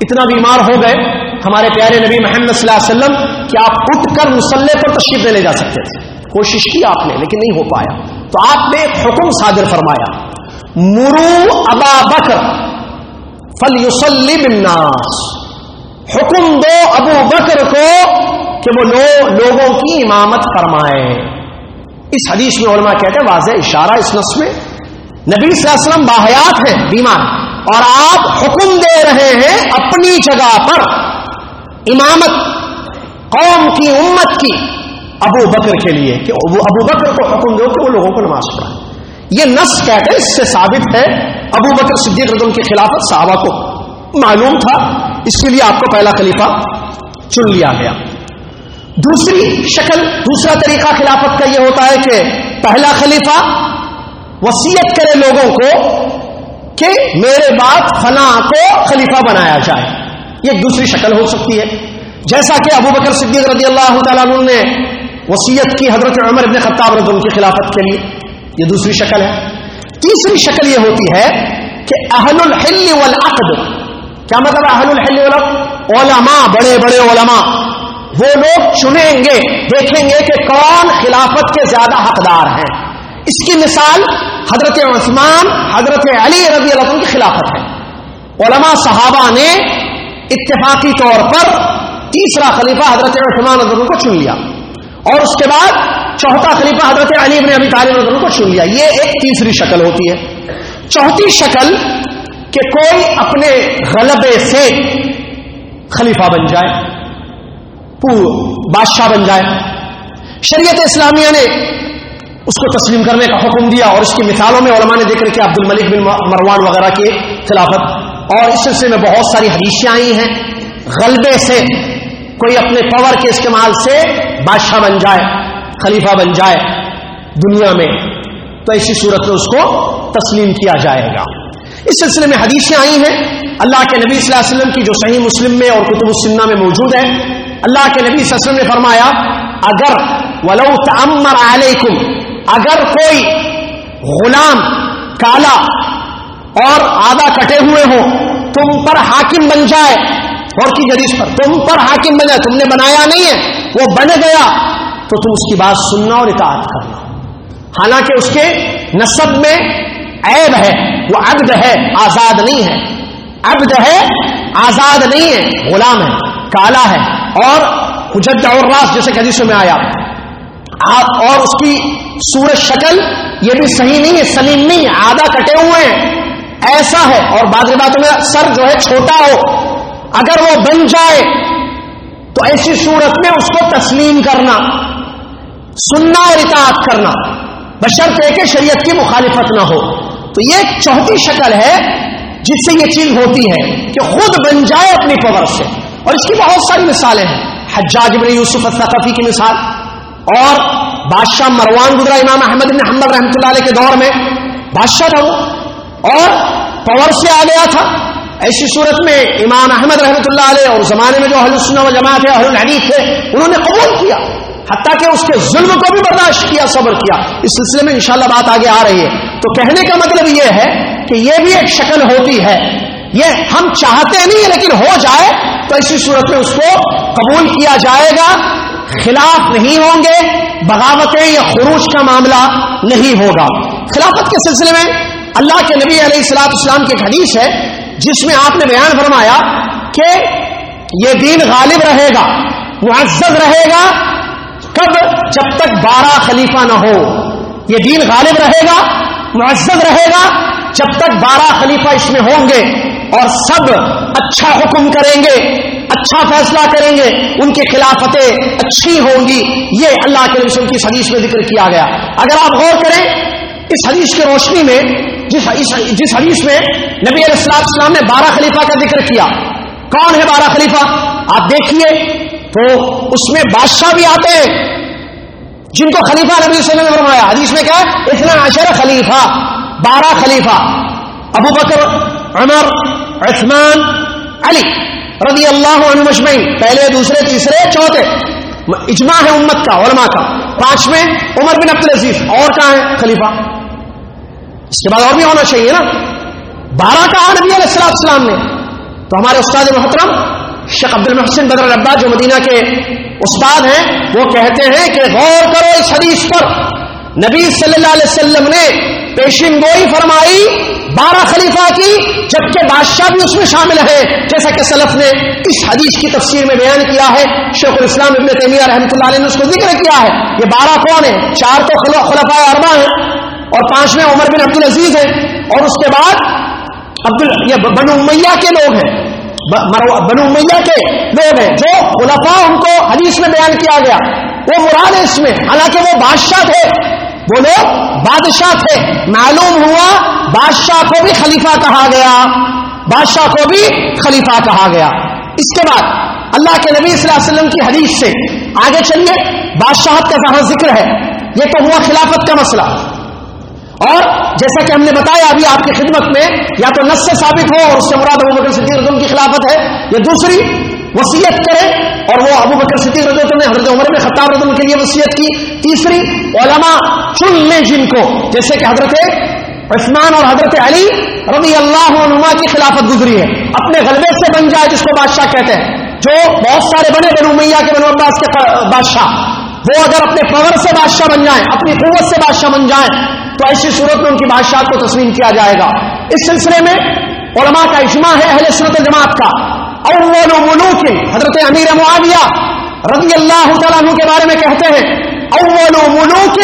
اتنا بیمار ہو گئے ہمارے پیارے نبی محمد صلی اللہ علیہ وسلم کہ آپ اٹھ کر مسلح پر تشریف لے جا سکتے تھے۔ کوشش کی آپ نے لیکن نہیں ہو پایا۔ تو آپ نے ایک حکم صادر فرمایا، مرو ابا بکر فل الناس حکم دو ابو بکر کو کہ وہ لو، لوگوں کی امامت فرمائے۔ اس حدیث میں علماء کہتے ہیں، واضح اشارہ اس نس میں۔ نبی صلی اللہ علیہ وسلم باحیات ہیں، بیمار۔ اور آپ حکم دے رہے ہیں اپنی جگہ پر۔ امامت قوم کی، امت کی ابو بکر کے لیے کہ وہ ابو بکر کو حکم دو کہ وہ لوگوں کو نماز پڑھا یہ نس کہتے ہیں، اس سے ثابت ہے ابو بکر صدیق رضم کے خلافت صحابہ کو معلوم تھا۔ اس کے لیے آپ کو پہلا خلیفہ چن لیا گیا۔ دوسری شکل، دوسرا طریقہ خلافت کا یہ ہوتا ہے کہ پہلا خلیفہ وسیعت کرے لوگوں کو کہ میرے بعد فلاں کو خلیفہ بنایا جائے۔ یہ دوسری شکل ہو سکتی ہے۔ جیسا کہ ابو بکر صدیق رضی اللہ تعالیٰ عنہ نے وسیعت کی حضرت عمر ابن خطاب رضی کی خلافت کے لیے۔ یہ دوسری شکل ہے۔ تیسری شکل یہ ہوتی ہے کہ اہل الحل والعقد۔ کیا مطلب اہل الحل والعقد؟ علماء، بڑے بڑے علماء۔ وہ لوگ چنیں گے، دیکھیں گے کہ کون خلافت کے زیادہ حقدار ہیں۔ اس کی مثال حضرت عثمان، حضرت علی رضی اللہ عنہ کی خلافت ہے۔ علماء صحابہ نے اتفاقی طور پر تیسرا خلیفہ حضرت عثمان عظم کو چن لیا۔ اور اس کے بعد چوتھا خلیفہ حضرت علی ابن ابی طالب عظم کو چن لیا۔ یہ ایک تیسری شکل ہوتی ہے۔ چوتھی شکل کہ کوئی اپنے غلبے سے خلیفہ بن جائے۔ بادشاہ بن جائے۔ شریعت اسلامیہ نے اس کو تسلیم کرنے کا حکم دیا اور اس کی مثالوں میں علماء نے ذکر کیا عبد الملک بن مروان وغیرہ کی خلافت۔ اور اس سلسلے میں بہت ساری حدیثیں آئی ہیں۔ غلبے سے کوئی اپنے پاور کے استعمال سے بادشاہ بن جائے، خلیفہ بن جائے دنیا میں، تو ایسی صورت میں اس کو تسلیم کیا جائے گا۔ اس سلسلے میں حدیثیں آئی ہیں۔ اللہ کے نبی صلی اللہ علیہ وسلم کی جو صحیح مسلم میں اور کتب السنہ میں موجود ہے اللہ کے نبی صلی اللہ علیہ وسلم نے فرمایا، اگر ولو تعمر علیکم، اگر کوئی غلام، کالا اور آدھا کٹے ہوئے ہو، تم پر حاکم بن جائے۔ اور کی جدید پر، تم پر حاکم بن جائے۔ تم نے بنایا نہیں ہے، وہ بن گیا۔ تو تم اس کی بات سننا اور اطاعت کرنا۔ حالانکہ اس کے نصب میں عیب ہے، وہ عبد ہے، آزاد نہیں ہے۔ عبد ہے، آزاد نہیں ہے، غلام ہے، کالا ہے۔ اور حجت اور راس جیسے حدیثوں میں آیا۔ اور اس کی سورج شکل یہ بھی صحیح نہیں ہے، سلیم نہیں ہے، آدھا کٹے ہوئے ہیں۔ ایسا ہے۔ اور بعض باتوں میں سر جو ہے چھوٹا ہو۔ اگر وہ بن جائے تو ایسی صورت میں اس کو تسلیم کرنا، سننا اور اطاعت کرنا۔ بشرط ہے کہ شریعت کی مخالفت نہ ہو۔ تو یہ ایک چوتھی شکل ہے جس سے یہ چیز ہوتی ہے کہ خود بن جائے اپنی پور سے۔ اور اس کی بہت ساری مثالیں ہیں۔ حجاج ابن یوسف الثقفی کی مثال اور بادشاہ مروان گزرا امام احمد بن حمد رحمۃ اللہ علیہ کے دور میں۔ بادشاہ تھا وہ۔ اور پور سے آ گیا تھا۔ ایسی صورت میں امام احمد رحمۃ اللہ علیہ اور زمانے میں جو حلسن و جماعت ہے الحدیث تھے، انہوں نے قبول کیا۔ حتیٰ کہ اس کے ظلم کو بھی برداشت کیا، صبر کیا۔ اس سلسلے میں انشاءاللہ بات آگے آ رہی ہے۔ تو کہنے کا مطلب یہ ہے کہ یہ بھی ایک شکل ہوتی ہے۔ یہ ہم چاہتے نہیں لیکن ہو جائے۔ تو اسی صورت میں اس کو قبول کیا جائے گا۔ خلاف نہیں ہوں گے، بغاوتیں یا خروش کا معاملہ نہیں ہوگا۔ خلافت کے سلسلے میں اللہ کے نبی علیہ السلاط اسلام کی ایک حدیث ہے، جس میں آپ نے بیان فرمایا کہ یہ دین غالب رہے گا، معزز رہے گا، کب؟ جب تک بارہ خلیفہ نہ ہو۔ یہ دین غالب رہے گا، معزز رہے گا، جب تک بارہ خلیفہ اس میں ہوں گے۔ اور سب اچھا حکم کریں گے اچھا فیصلہ کریں گے، ان کی خلافتیں اچھی ہوں گی۔ یہ اللہ کے رسول کی حدیث میں ذکر کیا گیا۔ اگر آپ غور کریں، اس حدیث کی روشنی میں، جس جس حدیث میں نبی علیہ السلام السلام نے بارہ خلیفہ کا ذکر کیا۔ کون ہے بارہ خلیفہ؟ آپ دیکھیے تو اس میں بادشاہ بھی آتے ہیں، جن کو خلیفہ نبی صلی اللہ علیہ وسلم نے فرمایا۔ حدیث میں کیا ہے؟ اتنا عشر خلیفہ، بارہ خلیفہ۔ ابو بکر عمر، عثمان، علی رضی اللہ عنہ مجمعین پہلے، دوسرے، تیسرے، چوتھے۔ اجماع ہے امت کا، علماء کا۔ پانچویں، عمر بن عبد العزیز، اور کہاں ہے؟ خلیفہ۔ اس کے بعد اور بھی ہونا چاہیے نا۔ بارہ کا نبی علیہ السلام السلام نے۔ تو ہمارے استاد محترم، شیخ عبد المحسن بدر البا جو مدینہ کے استاد ہیں، وہ کہتے ہیں کہ غور کرو اس حدیث پر۔ نبی صلی اللہ علیہ وسلم نے پیشن گوئی فرمائی، بارہ خلیفہ کی، جبکہ بادشاہ بھی اس میں شامل ہے۔ جیسا کہ سلف نے اس حدیث کی تفسیر میں بیان کیا ہے، شیخ الاسلام ابن تیمیہ رحمۃ اللہ علیہ نے اس کو ذکر کیا ہے۔ یہ بارہ کون ہے چار تو خلفاء اربا ہیں۔ اور پانچویں عمر بن عبد العزیز ہیں۔ اور اس کے بعد عبد یہ بنو امیہ کے لوگ ہیں۔ بنو امیہ کے لوگ ہیں۔ جو خلفاء ان کو حدیث میں بیان کیا گیا۔ وہ مراد ہے اس میں۔ حالانکہ وہ بادشاہ تھے۔ وہ لوگ بادشاہ تھے۔ معلوم ہوا بادشاہ کو بھی خلیفہ کہا گیا۔ بادشاہ کو بھی خلیفہ کہا گیا۔ اس کے بعد اللہ کے نبی صلی اللہ علیہ وسلم کی حدیث سے آگے چلیے۔ بادشاہت کا جہاں ذکر ہے، یہ تو ہوا خلافت کا مسئلہ۔ اور جیسا کہ ہم نے بتایا ابھی آپ کی خدمت میں، یا تو نس سے ثابت ہو اور اس سے مراد ابو بکر صدیق کی خلافت ہے، یا دوسری وسیعت کرے اور وہ ابو بکر صدیق رضوت نے حضرت عمر میں خطاب رضم کے لیے وسیعت کی تیسری علماء چن لیں جن کو، جیسے کہ حضرت عثمان اور حضرت علی رضی اللہ عنما کی خلافت گزری ہے۔ اپنے غلبے سے بن جائے جس کو بادشاہ کہتے ہیں۔ جو بہت سارے بنے بنو میاں کے، بنو عباس کے بادشاہ۔ وہ اگر اپنے پور سے بادشاہ بن جائیں، اپنی قوت سے بادشاہ بن جائیں، تو ایسی صورت میں ان کی بادشاہ کو تسلیم کیا جائے گا۔ اس سلسلے میں علماء کا اجماع ہے، اہل سنت جماعت کا۔ اول ملوک حضرت امیر معاویہ رضی اللہ تعالیٰ عنہ کے بارے میں کہتے ہیں، اول ملوک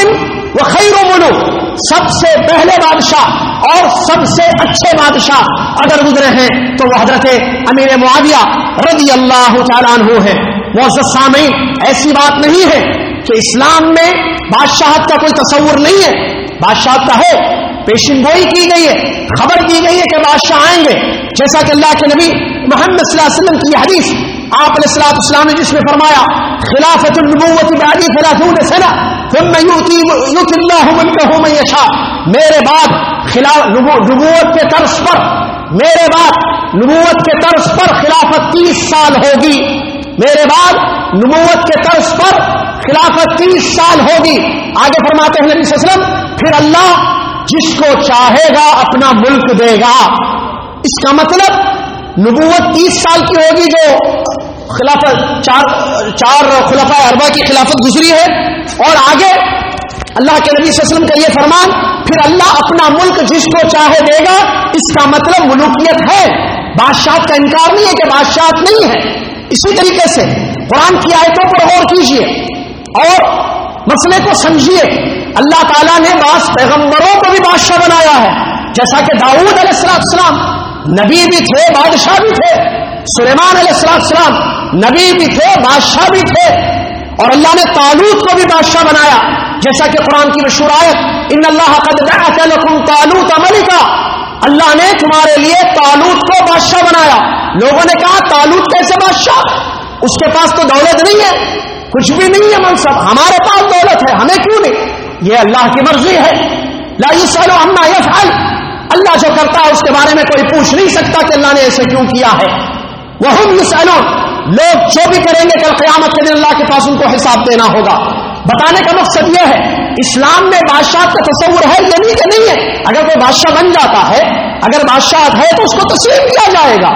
و خیر ملوک سب سے پہلے بادشاہ اور سب سے اچھے بادشاہ اگر گزرے ہیں تو وہ حضرت امیر معاویہ رضی اللہ تعالیٰ عنہ ہے معزز سامعین، ایسی بات نہیں ہے کہ اسلام میں بادشاہت کا کوئی تصور نہیں ہے۔ بادشاہت کا ہے پیشن گوئی کی گئی ہے، خبر دی گئی ہے کہ بادشاہ آئیں گے۔ جیسا کہ اللہ کے نبی محمد صلی اللہ علیہ وسلم کی حدیث آپ علیہ السلاط اسلام نے جس میں فرمایا خلافت النبوت بعدی ثلاثون سنہ، ثم یوتی یوتی اللہ ملکہ من یشاء۔ میرے بعد خلاف نبوت کے طرز پر، میرے بعد نبوت کے طرز پر خلافت تیس سال ہوگی۔ میرے بعد نبوت کے طرز پر خلافت تیس سال ہوگی۔ آگے فرماتے ہیں نبی صلی اللہ علیہ وسلم، پھر اللہ جس کو چاہے گا اپنا ملک دے گا۔ اس کا مطلب نبوت تیس سال کی ہوگی جو خلافت چار چار خلافہ اربا کی خلافت گزری ہے۔ اور آگے اللہ کے نبی صلی اللہ علیہ وسلم کا یہ فرمان، پھر اللہ اپنا ملک جس کو چاہے دے گا، اس کا مطلب ملوکیت ہے۔ بادشاہ کا انکار نہیں ہے کہ بادشاہ نہیں ہے۔ اسی طریقے سے قرآن کی آیتوں پر غور کیجیے اور مسئلے کو سمجھیے اللہ تعالیٰ نے بعض پیغمبروں کو بھی بادشاہ بنایا ہے۔ جیسا کہ داؤد علیہ السلام نبی بھی تھے، بادشاہ بھی تھے، سلیمان علیہ السلام السلام نبی بھی تھے، بادشاہ بھی تھے۔ اور اللہ نے تالوت کو بھی بادشاہ بنایا، جیسا کہ قرآن کی مشہور آیت، ان اللہ تالوت ملکا اللہ نے تمہارے لیے تالوت کو بادشاہ بنایا۔ لوگوں نے کہا تالوت کیسے بادشاہ؟ اس کے پاس تو دولت نہیں ہے، کچھ بھی نہیں ہے منصب، ہمارے پاس دولت ہے، ہمیں کیوں نہیں؟ یہ اللہ کی مرضی ہے۔ لا سالو ہم یفعل۔ اللہ جو کرتا ہے اس کے بارے میں کوئی پوچھ نہیں سکتا کہ اللہ نے ایسے کیوں کیا ہے۔ وہ ہم لوگ جو بھی کریں گے کل قیامت کے دن اللہ کے پاس ان کو حساب دینا ہوگا۔ بتانے کا مقصد یہ ہے، اسلام میں بادشاہ کا تصور ہے یہ نہیں کہ نہیں ہے۔ اگر کوئی بادشاہ بن جاتا ہے، اگر بادشاہ ہے تو اس کو تسلیم کیا جائے گا۔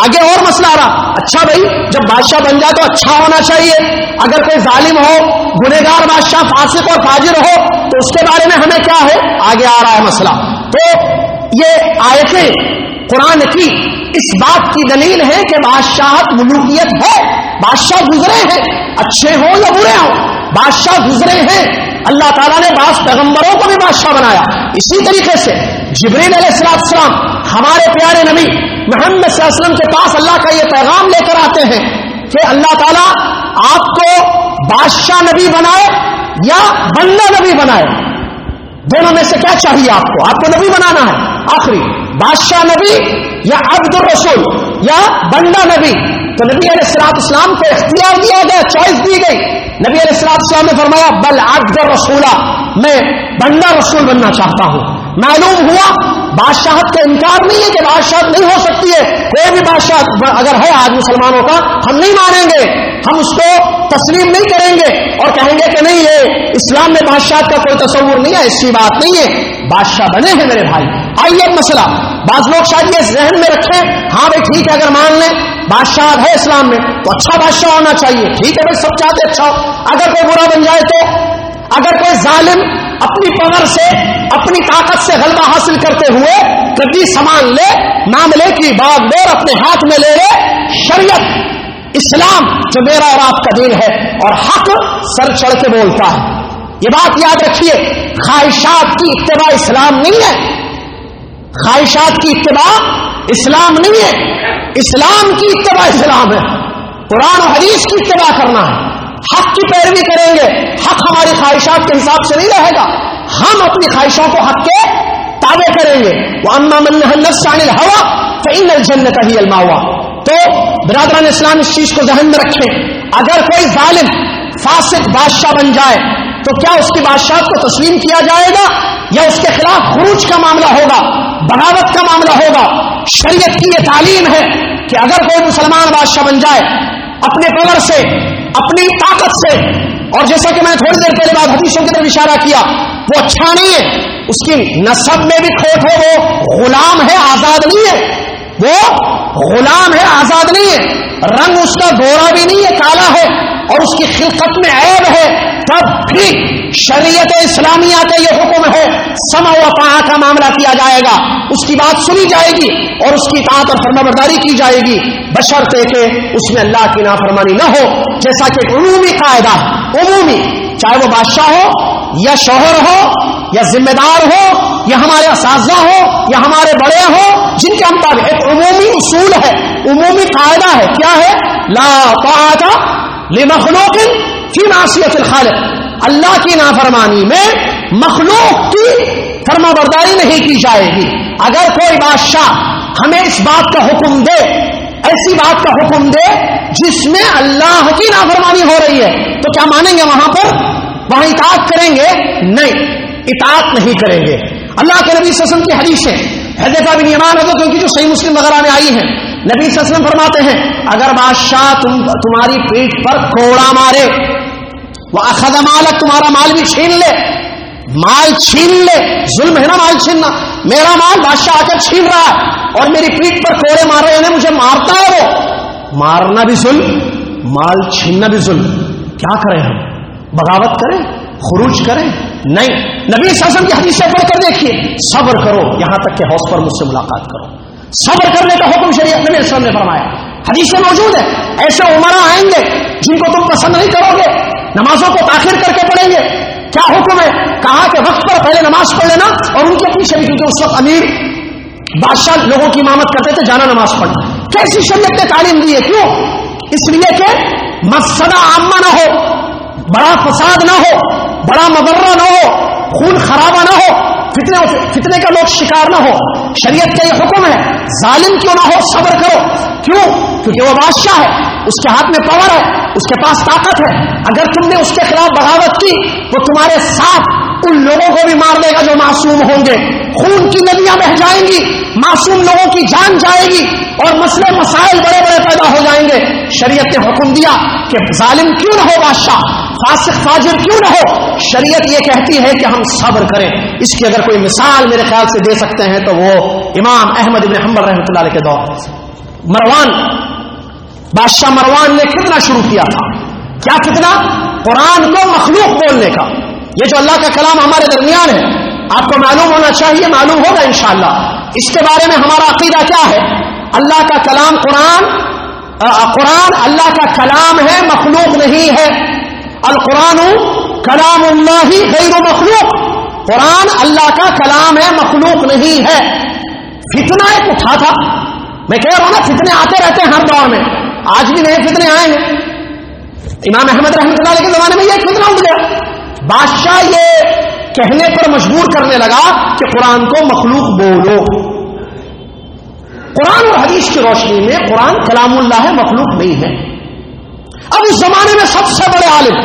آگے اور مسئلہ آ رہا۔ اچھا بھائی، جب بادشاہ بن جائے تو اچھا ہونا چاہیے۔ اگر کوئی ظالم ہو گنےگار بادشاہ، فاسق اور فاجر ہو، تو اس کے بارے میں ہمیں کیا ہے؟ آگے آ رہا ہے مسئلہ۔ تو یہ آیتیں قرآن کی اس بات کی دلیل ہے کہ بادشاہت ملوکیت ہے، بادشاہ گزرے ہیں، اچھے ہوں یا برے ہوں؟ بادشاہ گزرے ہیں، اللہ تعالیٰ نے بعض پیغمبروں کو بھی بادشاہ بنایا۔ اسی طریقے سے جبریل علیہ السلام السلام، ہمارے پیارے نبی محمد صلی اللہ علیہ وسلم کے پاس اللہ کا یہ پیغام لے کر آتے ہیں کہ اللہ تعالیٰ آپ کو بادشاہ نبی بنائے یا بندہ نبی بنائے۔ دونوں میں سے کیا چاہیے آپ کو؟ آپ کو نبی بنانا ہے۔ آخری، بادشاہ نبی یا عبد الرسول یا بندہ نبی۔ تو نبی علیہ السلام اسلام کو اختیار دیا گیا، چوائس دی گئی۔ نبی علیہ السلام اسلام نے فرمایا، بل عبد الرسولہ میں بندہ رسول بننا چاہتا ہوں۔ معلوم ہوا، بادشاہت کا انکار نہیں ہے کہ بادشاہت نہیں ہو سکتی ہے۔ کوئی بھی بادشاہ اگر ہے آج مسلمانوں کا، ہم نہیں مانیں گے۔ ہم اس کو تسلیم نہیں کریں گے اور کہیں گے کہ نہیں، یہ اسلام میں بادشاہت کا کوئی تصور نہیں ہے ایسی بات نہیں ہے۔ بادشاہ بنے ہیں میرے بھائی۔ آئیے مسئلہ۔ بعض لوگ شاید یہ ذہن میں رکھیں ہاں بھائی ٹھیک ہے، اگر مان لیں بادشاہ ہے اسلام میں، تو اچھا بادشاہ ہونا چاہیے۔ ٹھیک ہے بھائی، سب چاہتے اچھا ہو۔ اگر کوئی برا بن جائے تو اگر کوئی ظالم اپنی پور سے، اپنی طاقت سے غلبہ حاصل کرتے ہوئے کبھی سامان لے، معاملے کی بات دور اپنے ہاتھ میں لے لے، شریعت، اسلام جو میرا اور آپ کا دین ہے اور حق سر چڑھ کے بولتا ہے۔ یہ بات یاد رکھیے، خواہشات کی اتباع اسلام نہیں ہے۔ خواہشات کی اتباع اسلام نہیں ہے۔ اسلام کی اتباع اسلام ہے۔ قرآن و حدیث کی اتباع کرنا ہے۔ حق کی پیروی کریں گے، حق ہماری خواہشات کے حساب سے نہیں رہے گا۔ ہم اپنی خواہشوں کو حق کے تابع کریں گے۔ وہ اما من ہوا تو ان جنت ہی الماوا تو برادران اسلام اس چیز کو ذہن میں رکھیں۔ اگر کوئی ظالم، فاسق، بادشاہ بن جائے، تو کیا اس کی بادشاہ کو تسلیم کیا جائے گا؟ یا اس کے خلاف خروج کا معاملہ ہوگا؟ بغاوت کا معاملہ ہوگا؟ شریعت کی یہ تعلیم ہے کہ اگر کوئی مسلمان بادشاہ بن جائے، اپنے پور سے اپنی طاقت سے۔ اور جیسا کہ میں نے تھوڑی دیر پہلے بعد حدیثوں کی طرف اشارہ کیا، وہ اچھا نہیں ہے۔ اس کی نسب میں بھی کھوٹ ہے، وہ غلام ہے، آزاد نہیں ہے۔ وہ غلام ہے، آزاد نہیں ہے۔ رنگ اس کا گورا بھی نہیں ہے، کالا ہے۔ اور اس کی خلقت میں عیب ہے، تب بھی شریعت اسلامیہ کا یہ حکم ہے سما و پا کا معاملہ کیا جائے گا۔ اس کی بات سنی جائے گی اور اس کی اطاعت اور فرما برداری کی جائے گی۔ بشرطے کہ اس میں اللہ کی نافرمانی نہ ہو، جیسا کہ عمومی قاعدہ عمومی، چاہے وہ بادشاہ ہو، یا شوہر ہو، یا ذمہ دار ہو، یا ہمارے اساتذہ ہو، یا ہمارے بڑے ہوں جن کے ہم پر ایک عمومی اصول ہے، عمومی قاعدہ ہے۔ کیا ہے؟ لا طاعت لمخلوق فی معصیت الخالق. اللہ کی نافرمانی میں مخلوق کی فرما برداری نہیں کی جائے گی. اگر کوئی بادشاہ ہمیں اس بات کا حکم دے، ایسی بات کا حکم دے جس میں اللہ کی نافرمانی ہو رہی ہے، تو کیا مانیں گے وہاں پر؟ وہاں اطاعت کریں گے؟ نہیں، اطاعت نہیں کریں گے. اللہ کے نبی وسلم کی حدیث ہے حضرت بن ایمان ہوتے کیونکہ جو صحیح مسلم وغیرہ میں آئی ہیں نبی صلی اللہ علیہ وسلم فرماتے ہیں، اگر بادشاہ تم تمہاری پیٹ پر کوڑا مارے وہ اخذ مالک تمہارا مال بھی چھین لے۔ مال چھین لے، ظلم ہے نا مال چھیننا۔ میرا مال بادشاہ آ کر چھین رہا ہے اور میری پیٹ پر کوڑے مار رہے ہیں یعنی مجھے مارتا ہے وہ۔ مارنا بھی ظلم، مال چھیننا بھی ظلم۔ کیا کریں ہم؟ بغاوت کریں؟ خروج کریں؟ نہیں۔ نبی ساسن کی حدیث پڑھ کر دیکھیے۔ صبر کرو، یہاں تک کہ ہاؤس پر مجھ سے ملاقات کرو۔ صبر کرنے کا حکم شریعت نبی اسلام نے فرمایا۔ حدیث میں موجود ہے، ایسے عمرہ آئیں گے جن کو تم پسند نہیں کرو گے، نمازوں کو تاخیر کر کے پڑھیں گے۔ کیا حکم ہے؟ کہا کہ وقت پر پہلے نماز پڑھ لینا اور ان کی اپنی شریف کیونکہ اس وقت امیر، بادشاہ لوگوں کی امامت کرتے تھے، جانا نماز پڑھنا۔ کیسی شریعت نے تعلیم دی ہے؟ کیوں؟ اس لیے کہ مسئلہ عامہ نہ ہو، بڑا فساد نہ ہو، بڑا مبرہ نہ ہو، خون خرابہ نہ ہو۔ فتنے فتنے کا لوگ شکار نہ ہو۔ شریعت کا یہ حکم ہے، ظالم کیوں نہ ہو، صبر کرو۔ کیوں؟ کیونکہ وہ بادشاہ ہے، اس کے ہاتھ میں پاور ہے، اس کے پاس طاقت ہے۔ اگر تم نے اس کے خلاف بغاوت کی تو تمہارے ساتھ ان لوگوں کو بھی مار دے گا جو معصوم ہوں گے۔ خون کی ندیاں بہ جائیں گی، معصوم لوگوں کی جان جائے گی اور مسئلے مسائل بڑے بڑے پیدا ہو جائیں گے۔ شریعت نے حکم دیا کہ ظالم کیوں نہ ہو بادشاہ، فاسق فاجر کیوں نہ ہو۔ شریعت یہ کہتی ہے کہ ہم صبر کریں۔ اس کی اگر کوئی مثال میرے خیال سے دے سکتے ہیں تو وہ امام احمد ابن حمبر رحمۃ اللہ علیہ کے دور مروان، بادشاہ مروان نے کتنا شروع کیا تھا؟ کیا کتنا؟ قرآن کو مخلوق بولنے کا۔ یہ جو اللہ کا کلام ہمارے درمیان ہے، آپ کو معلوم ہونا چاہیے، معلوم ہوگا انشاءاللہ۔ اس کے بارے میں ہمارا عقیدہ کیا ہے؟ اللہ کا کلام قرآن قرآن اللہ کا کلام ہے، مخلوق نہیں ہے۔ القرآن کلام اللہ غیر مخلوق۔ قرآن اللہ کا کلام ہے، مخلوق نہیں ہے۔ فتنا ایک اٹھا تھا۔ میں کہہ رہا ہوں نا، فتنے آتے رہتے ہیں ہر دور میں۔ آج بھی نئے فتنے آئے ہیں۔ امام احمد رحمۃ اللہ علیہ کے زمانے میں یہ فتنہ اٹھ گیا۔ بادشاہ یہ کہنے پر مجبور کرنے لگا کہ قرآن کو مخلوق بولو۔ قرآن اور حدیث کی روشنی میں قرآن کلام اللہ ہے مخلوق نہیں ہے۔ اب اس زمانے میں سب سے بڑے عالم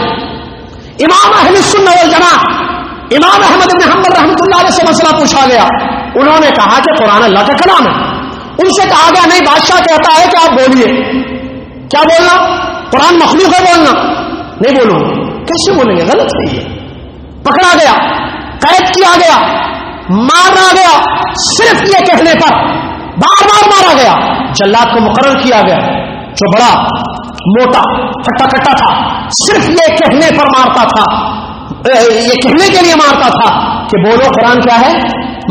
امام اہل سن والجماع امام احمد بن حمد رحمۃ اللہ علیہ سے مسئلہ پوچھا گیا۔ انہوں نے کہا کہ قرآن اللہ کا کلام ہے۔ ان سے کہا گیا، نہیں، بادشاہ کہتا ہے کہ آپ بولیے۔ کیا بولنا؟ قرآن مخلوق ہے بولنا۔ نہیں بولوں کیسے بولیں گے غلط ہے یہ۔ پکڑا گیا، قید کیا گیا، مارا گیا، صرف یہ کہنے پر بار بار مارا گیا۔ جلات کو مقرر کیا گیا، جو بڑا، موٹا، کٹا کٹا تھا، صرف یہ کہنے پر مارتا تھا۔ یہ کہنے کے لیے مارتا تھا کہ بولو، قرآن کیا ہے؟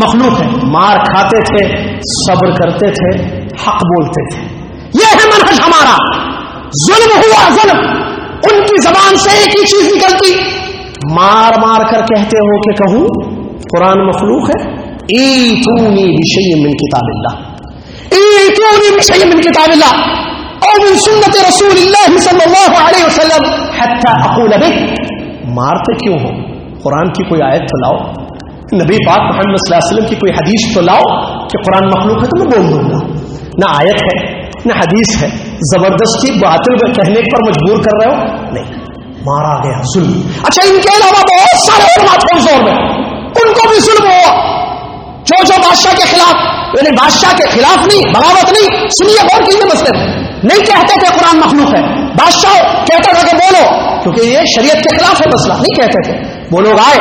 مخلوق ہے۔ مار کھاتے تھے، صبر کرتے تھے، حق بولتے تھے۔ یہ ہے منحج ہمارا۔ ظلم ہوا، ظلم۔ ان کی زبان سے ایک ہی چیز نکلتی۔ مار مار کر کہتے ہو کہ کہوں، قرآن مخلوق ہے۔ ایتونی بشی من کتاب اللہ۔ ایتونی بشی من کتاب اللہ۔ او من سنت رسول اللہ صلی اللہ علیہ وسلم۔ حتی اقول بک۔ مارتے کیوں ہو؟ قرآن کی کوئی آیت تو لاؤ۔ نبی پاک محمد صلی اللہ علیہ وسلم کی کوئی حدیث تو لاؤ کہ قرآن مخلوق ہے تو میں بول دوں گا۔ نہ آیت ہے، نہ حدیث ہے۔ زبردستی باطل کہنے پر مجبور کر رہے ہو؟ نہیں. مارا گیا. ظلم. اچھا ان کے علاوہ بہت سارے اور تھے زور میں. ان کو بھی ظلم ہوا. جو جو بادشاہ کے خلاف یعنی بادشاہ کے خلاف نہیں، بغاوت نہیں، سنیے بہت کیجیے مسئلے نہیں کہتے تھے قرآن مخلوق ہے. بادشاہ کہتا تھا کہ بولو کیونکہ یہ شریعت کے خلاف ہے مسئلہ، نہیں کہتے تھے. وہ لوگ آئے.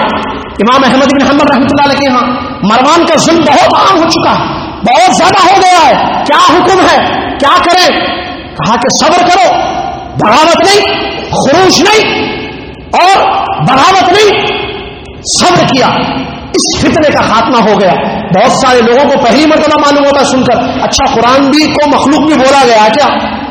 امام احمد بن حمد رحمۃ اللہ علیہ کے یہاں مروان کا ظلم بہت عام ہو چکا ہے. بہت زیادہ ہو گیا ہے. کیا حکم ہے؟ کیا کریں؟ کہا کہ صبر کرو، بغاوت نہیں خروش نہیں، اور بغاوت نہیں، صبر کیا۔ اس فتنے کا خاتمہ ہو گیا۔ بہت سارے لوگوں کو پہلی مرتبہ معلوم ہوتا سن کر۔ اچھا قرآن بھی کو مخلوق بھی بولا گیا کیا؟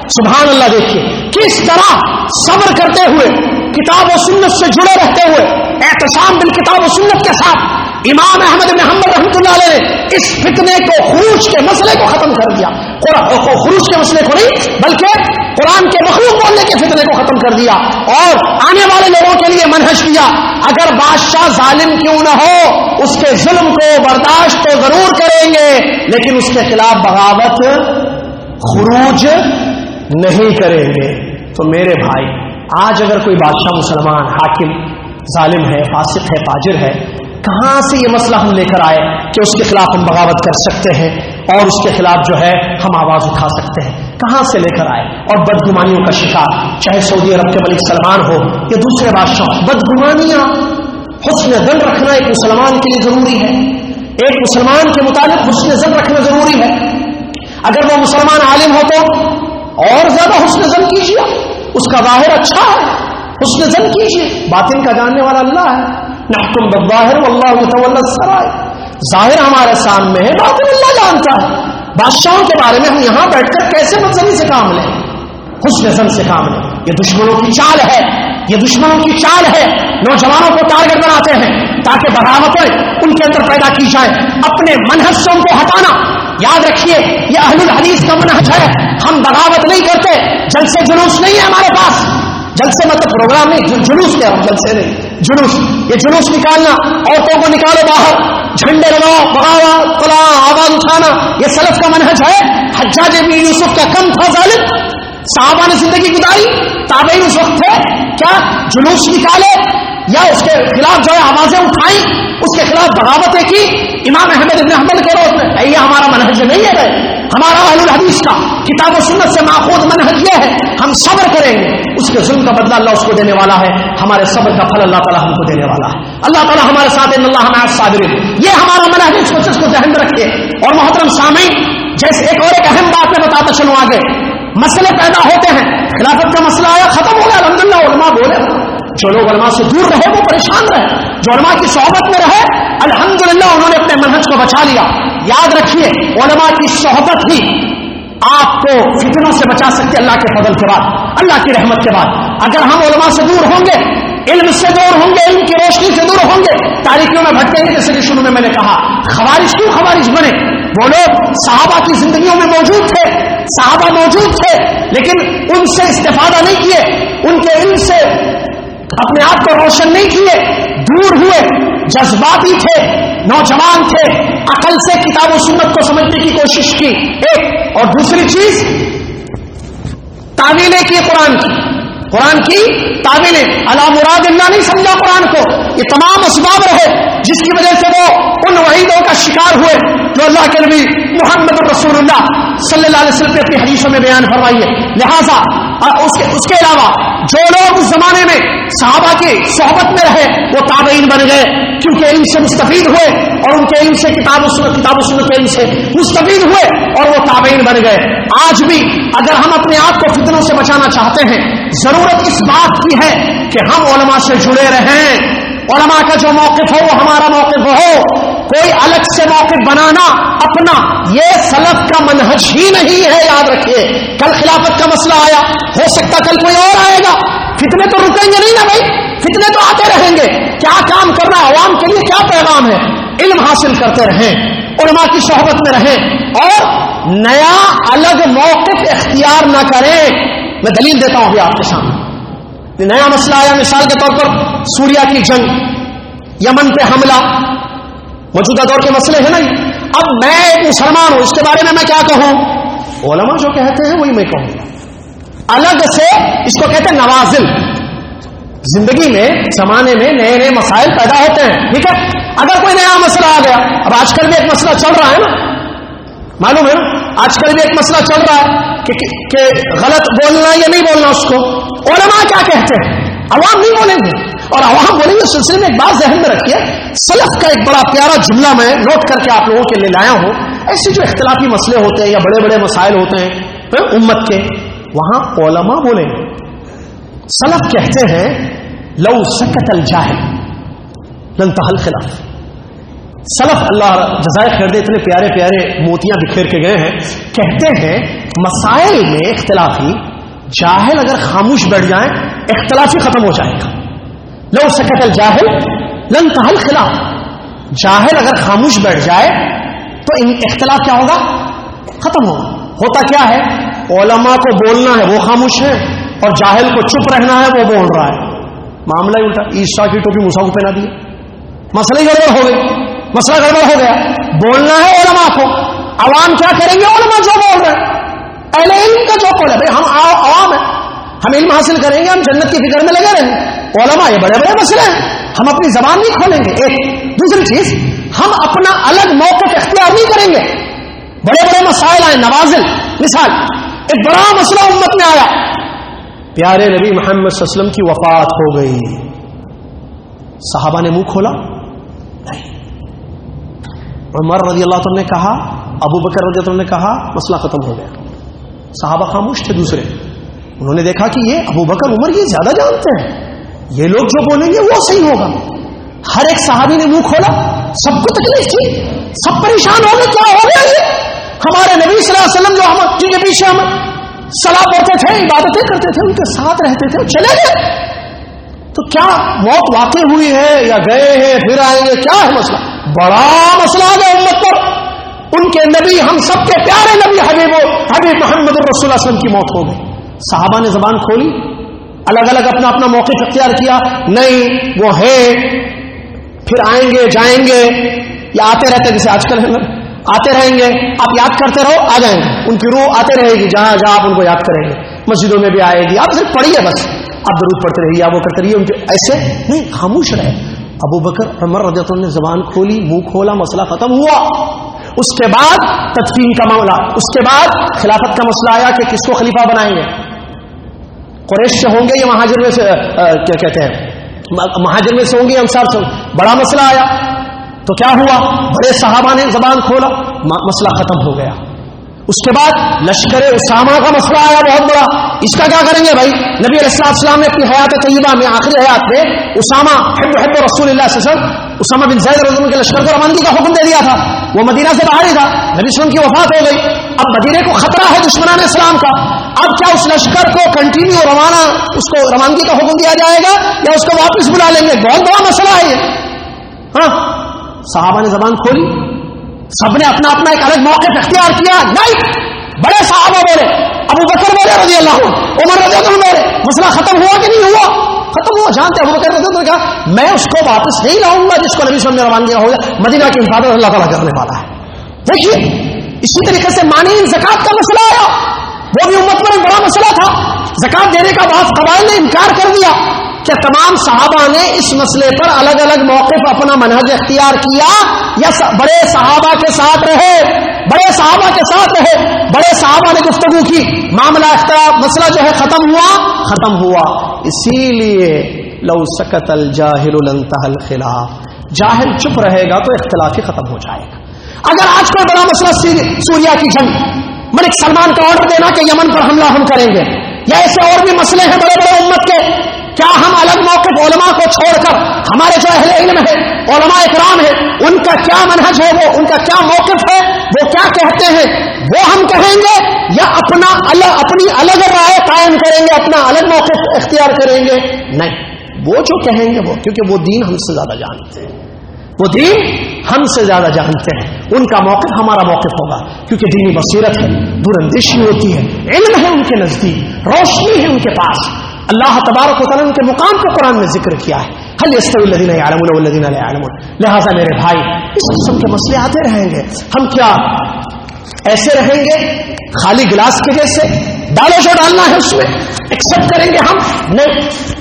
سبحان اللہ، دیکھیے۔ کس طرح صبر کرتے ہوئے کتاب و سنت سے جڑے رہتے ہوئے احتسام بال کتاب و سنت کے ساتھ امام احمد محمد رحمۃ اللہ علیہ نے اس فتنے کو خروج کے مسئلے کو ختم کر دیا۔ خروج کے مسئلے کو نہیں، بلکہ قرآن کے مخلوق بولنے کے فتنے کو ختم کر دیا اور آنے والے لوگوں کے لیے منحص کیا۔ اگر بادشاہ ظالم کیوں نہ ہو، اس کے ظلم کو برداشت تو ضرور کریں گے، لیکن اس کے خلاف بغاوت خروج نہیں کریں گے۔ تو میرے بھائی، آج اگر کوئی بادشاہ مسلمان، حاکم، ظالم ہے، فاسق ہے فاجر ہے کہاں سے یہ مسئلہ ہم لے کر آئے کہ اس کے خلاف ہم بغاوت کر سکتے ہیں اور اس کے خلاف جو ہے ہم آواز اٹھا سکتے ہیں؟ کہاں سے لے کر آئے؟ اور بدگمانیوں کا شکار، چاہے سعودی عرب کے ملک سلمان ہو یا دوسرے بادشاہ بدگمانیاں، حسن زن رکھنا ایک مسلمان کے لیے ضروری ہے۔ ایک مسلمان کے مطابق حسن زن رکھنا ضروری ہے۔ اگر وہ مسلمان عالم ہو تو اور زیادہ حسن زن کیجیے۔ اس کا ظاہر اچھا ہے۔ حسن زن کیجیے۔ باطن کا جاننے والا اللہ ہے۔ نحکم بظاہر واللہ متولى السرائر ظاہر ہمارے سامنے ہے، باطن اللہ جانتا ہے۔ بادشاہوں کے بارے میں ہم یہاں بیٹھ کر کیسے منظری سے کام لیں؟ حسن زن سے کام لیں۔ یہ دشمنوں کی چال ہے، یہ دشمنوں کی چال ہے۔ نوجوانوں کو ٹارگٹ بناتے ہیں تاکہ بغاوتیں ان کے اندر پیدا کی جائے اپنے منحص سے ان کو ہٹانا۔ یاد رکھیے، یہ اہل الحدیث کا منحج ہے۔ ہم بغاوت نہیں کرتے جل سے جلوس نہیں ہے ہمارے پاس۔ جل سے مطلب پروگرام نہیں جلوس کیا جلسے نہیں جلوس۔ یہ جلوس نکالنا، عورتوں کو نکالو باہر۔ جھنڈے لگاؤ بغاوا کلا آواز اٹھانا۔ یہ سلف کا منحج ہے۔ حجاج ابن یوسف کا کم تھا ظالم۔ صحابہ نے زندگی گزاری، تابعین اس وقت تھے۔ کیا؟ جلوس نکالے۔ یا اس کے خلاف جو ہے آوازیں اٹھائیں، اس کے خلاف بغاوتیں کی۔ امام احمد ابن حمل کے روز یہ ہمارا منحج نہیں ہے ہمارا اہل الحدیث کا کتاب و سنت سے ماخوذ منحج یہ ہے، ہم صبر کریں گے۔ اس کے ظلم کا بدلہ اللہ اس کو دینے والا ہے، ہمارے صبر کا پھل اللہ تعالیٰ ہم کو دینے والا ہے۔ اللہ تعالیٰ ہمارے ساتھ اللہ ہمارے صابر یہ ہمارا منحج اس کو کو ذہن میں رکھے اور محترم سامعین، جیسے ایک اور ایک اہم بات میں بتاتا چلوں آگے۔ مسئلے پیدا ہوتے ہیں، خلافت کا مسئلہ آیا، ختم ہو گیا الحمد للہ علما بولے۔ جو لوگ علماء سے دور رہے وہ پریشان رہے۔ جو علماء کی صحبت میں رہے، الحمدللہ انہوں نے اپنے منہج کو بچا لیا۔ یاد رکھیے، علماء کی صحبت ہی آپ کو فتنوں سے بچا سکتے اللہ کے فضل کے بعد، اللہ کی رحمت کے بعد۔ اگر ہم علماء سے دور ہوں گے، علم سے دور ہوں گے، علم کی روشنی سے دور ہوں گے، تاریخیوں میں بھٹکیں گے، جیسے کہ شروع میں میں نے کہا۔ خوارش کیوں خوارش بنے؟ وہ لوگ صحابہ کی زندگیوں میں موجود تھے، صحابہ موجود تھے، لیکن ان سے استفادہ نہیں کیے۔ ان کے علم سے اپنے آپ کو روشن نہیں کیے، دور ہوئے، جذباتی تھے، نوجوان تھے، عقل سے کتاب و سنت کو سمجھنے کی کوشش کی، ایک اور دوسری چیز تعمیلیں کی قرآن کی۔ قرآن کی تعمیلیں اللہ مراد اللہ نہیں سمجھا قرآن کو۔ یہ تمام اسباب رہے، جس کی وجہ سے وہ ان وحیدوں کا شکار ہوئے۔ جو اللہ کے نبی محمد رسول اللہ صلی اللہ علیہ وسلم اپنی حدیثوں میں بیان فرمائیے۔ لہٰذا اس کے اس کے علاوہ جو لوگ اس زمانے میں صحابہ کی صحبت میں رہے، وہ تابعین بن گئے۔ کیونکہ ان سے مستفید ہوئے اور ان کے علم سے کتاب و سنت، کتاب و سنت کے علم سے مستفید ہوئے اور وہ تابعین بن گئے۔ آج بھی اگر ہم اپنے آپ کو فتنوں سے بچانا چاہتے ہیں ضرورت اس بات کی ہے کہ ہم علماء سے جڑے رہیں۔ علماء کا جو موقف ہو وہ ہمارا موقف ہو۔ کوئی الگ سے موقف بنانا اپنا یہ سلف کا منہج ہی نہیں ہے، یاد رکھیے۔ کل خلافت کا مسئلہ آیا، ہو سکتا کل کوئی اور آئے گا۔ فتنے تو رکیں گے نہیں نا بھائی؟ فتنے تو آتے رہیں گے۔ کیا کام کرنا عوام کے لیے کیا پیغام ہے؟ علم حاصل کرتے رہیں، علماء کی صحبت میں رہیں۔ اور نیا الگ موقف اختیار نہ کریں۔ میں دلیل دیتا ہوں ابھی آپ کے سامنے۔ نیا مسئلہ آیا مثال کے طور پر سوریا کی جنگ، یمن پہ حملہ۔ موجودہ دور کے مسئلے ہیں نا اب میں ایک مسلمان ہوں، اس کے بارے میں میں کیا کہوں؟ علماء جو کہتے ہیں وہی میں کہوں گا۔ الگ سے اس کو کہتے ہیں نوازل۔ زندگی میں، زمانے میں نئے نئے مسائل پیدا ہوتے ہیں، ٹھیک ہے؟ اگر کوئی نیا مسئلہ آ گیا، اب آج کل بھی ایک مسئلہ چل رہا ہے نا۔ معلوم ہے نا؟ آج کل بھی ایک مسئلہ چل رہا ہے کہ, کہ غلط بولنا یا نہیں بولنا اس کو۔ علماء کیا کہتے ہیں؟ عوام نہیں بولیں گے۔ اور عوام بولیں گے سلسلے میں ایک بات ذہن میں رکھیے۔ سلف کا ایک بڑا پیارا جملہ میں نوٹ کر کے آپ لوگوں کے لیے لایا ہوں۔ ایسے جو اختلافی مسئلے ہوتے ہیں یا بڑے بڑے مسائل ہوتے ہیں ہاں، امت کے وہاں علماء بولیں گے۔ سلف کہتے ہیں لو سکت الجاہل لن تحل خلاف۔ سلف اللہ جزائے خیر دے اتنے پیارے پیارے موتیاں بکھیر کے گئے ہیں، کہتے ہیں مسائل میں اختلافی، جاہل اگر خاموش بیٹھ جائیں، اختلافی ختم ہو جائے گا۔ لو سکت الجاہل، لن تحل خلاف جاہل اگر خاموش بیٹھ جائے، تو اختلاف کیا ہوگا؟ ختم ہوگا۔ ہوتا کیا ہے؟ علماء کو بولنا ہے، وہ خاموش ہے اور جاہل کو چپ رہنا ہے، وہ بول رہا ہے۔ معاملہ ہی الٹا عیسا کی ٹوپی موسا کو پہنا دی مسئلہ گڑبڑ ہو گئی۔ مسئلہ گڑبڑ ہو گیا۔ بولنا ہے علماء کو۔ عوام کیا کریں گے؟ علماء جو بول رہے ہیں۔ اہل علم کا جو قول ہے، بھائی ہم عوام ہیں۔ ہم علم حاصل کریں گے، ہم جنت کی فکر میں لگے رہیں گے۔ علماء یہ بڑے بڑے مسئلے ہیں۔ ہم اپنی زبان نہیں کھولیں گے۔ ایک، دوسری چیز، ہم اپنا الگ موقف اختیار نہیں کریں گے۔ بڑے بڑے مسائل آئے، نوازل۔ مثال، ایک بڑا مسئلہ امت میں آیا۔ پیارے نبی محمد صلی اللہ علیہ وسلم کی وفات ہو گئی۔ صحابہ نے منہ کھولا؟ نہیں۔ عمر رضی اللہ تعالی نے کہا، ابو بکر رضی اللہ نے کہا، مسئلہ ختم ہو گیا۔ صحابہ خاموش تھے دوسرے۔ انہوں نے دیکھا کہ یہ ابو بکر، عمر یہ زیادہ جانتے ہیں۔ یہ لوگ جو بولیں گے وہ صحیح ہوگا۔ ہر ایک صحابی نے منہ کھولا، سب کو تکلیف تھی، سب پریشان ہو گئے، کیا ہو گیا یہ؟ ہمارے نبی صلی اللہ علیہ وسلم جو ہم جن کے پیچھے ہم سلاح پڑھتے تھے، عبادتیں کرتے تھے، ان کے ساتھ رہتے تھے، چلے گئے۔ تو کیا موت واقع ہوئی ہے یا گئے ہیں، پھر آئیں گے، کیا ہے مسئلہ؟ بڑا مسئلہ ہے امت پر۔ ان کے نبی، ہم سب کے پیارے نبی حبیب حبیب محمد الرسول وسلم کی موت ہو گئی۔ صحابہ نے زبان کھولی، الگ الگ اپنا اپنا موقف اختیار کیا، نہیں، وہ ہے پھر آئیں گے، جائیں گے۔ یا آتے رہتے جیسے آج کل آتے رہیں گے، آپ یاد کرتے رہو، آ جائیں گے۔ ان کی روح آتے رہے گی، جہاں جہاں آپ ان کو یاد کریں گے۔ مسجدوں میں بھی آئے گی۔ آپ صرف پڑھیے بس۔ آپ ضرور پڑھتے رہیے آپ وہ کرتے رہیے، ان کے ایسے نہیں، خاموش رہے۔ ابو بکر، عمر رضی اللہ نے زبان کھولی، منہ کھولا، مسئلہ ختم ہوا۔ اس کے بعد تدفین کا معاملہ، اس کے بعد خلافت کا مسئلہ آیا کہ کس کو خلیفہ بنائیں گے۔ قریش سے ہوں گے یا مہاجر میں سے کیا کہتے ہیں؟ مہاجر میں سے ہوں گے انصار سے بڑا مسئلہ آیا۔ تو کیا ہوا؟ بڑے صحابہ نے زبان کھولا مسئلہ ختم ہو گیا۔ اس کے بعد لشکر اسامہ کا مسئلہ آیا بہت بڑا۔ اس کا کیا کریں گے بھائی؟ نبی علیہ السلام نے اپنی حیات طیبہ میں آخری حیات میں اسامہ حب حب رسول اللہ صلی اللہ علیہ وسلم، اسامہ بن زید رضی کے لشکر کو روانگی کا حکم دے دیا تھا۔ وہ مدینہ سے باہر ہی تھا۔ نبی وسلم کی وفات ہو گئی۔ اب مدینے کو خطرہ ہے دشمنان اسلام کا۔ اب کیا اس لشکر کو کنٹینیو روانہ اس کو روانگی کا حکم دیا جائے گا یا اس کو واپس بلا لیں گے؟ بہت بڑا مسئلہ ہے یہ۔ ہاں؟ صحابہ نے زبان کھولی۔ سب نے اپنا اپنا ایک الگ موقف اختیار کیا۔ نہیں بڑے صحابہ بولے ابو بکر بولے رضی اللہ عمر رضی اللہ بولے مسئلہ ختم ہوا کہ نہیں ہوا؟ ختم ہوا، جانتے ابو بکر رضی اللہ کہا، میں اس کو واپس نہیں لاؤں گا جس کو نبی صلی اللہ علیہ وسلم مدینہ کی حفاظت اللہ تعالیٰ کرنے والا ہے۔ دیکھیے، اسی طریقے سے مانی زکات کا مسئلہ آیا۔ وہ بھی امت میں بڑا مسئلہ تھا۔ زکات دینے کا بعض قبائل نے انکار کر دیا۔ کہ تمام صحابہ نے اس مسئلے پر الگ الگ موقف اپنا منہج اختیار کیا، یا بڑے صحابہ کے ساتھ رہے، بڑے صحابہ کے ساتھ رہے، بڑے صحابہ نے گفتگو کی، معاملہ اختیار مسئلہ جو ہے ختم ہوا ختم ہوا۔ اسی لیے لو سکت الجاہل الخلاف۔ جاہل چپ رہے گا تو اختلافی ختم ہو جائے گا۔ اگر آج کوئی بڑا مسئلہ سوریا کی جنگ، ملک سلمان کا آرڈر دینا کہ یمن پر حملہ ہم کریں گے، یا ایسے اور بھی مسئلے ہیں بڑے بڑے امت کے کیا ہم الگ موقف علماء کو چھوڑ کر ہمارے جو اہل علم ہے علماء اکرام ہے ان کا کیا منحج ہے وہ، ان کا کیا موقف ہے، وہ کیا کہتے ہیں؟ وہ ہم کہیں گے یا اپنا الگ اپنی الگ رائے قائم کریں گے، اپنا الگ موقف اختیار کریں گے؟ نہیں۔ وہ جو کہیں گے وہ، کیونکہ وہ دین ہم سے زیادہ جانتے ہیں۔ وہ دین ہم سے زیادہ جانتے ہیں۔ ان کا موقف ہمارا موقف ہوگا۔ کیونکہ دینی بصیرت ہے دور اندیشی ہوتی ہے، علم ہے ان کے نزدیک، روشنی ہے ان کے پاس۔ اللہ تبارک و تعالیٰ کے مقام کو قرآن میں ذکر کیا ہے۔ حل الدین عالم الدین عالم لہٰذا میرے بھائی، اس قسم کے مسئلے آتے رہیں گے۔ ہم کیا ایسے رہیں گے؟ خالی گلاس کے جیسے؟ ڈالو جو ڈالنا ہے اس میں۔ ایکسپٹ کریں گے ہم؟ نہیں،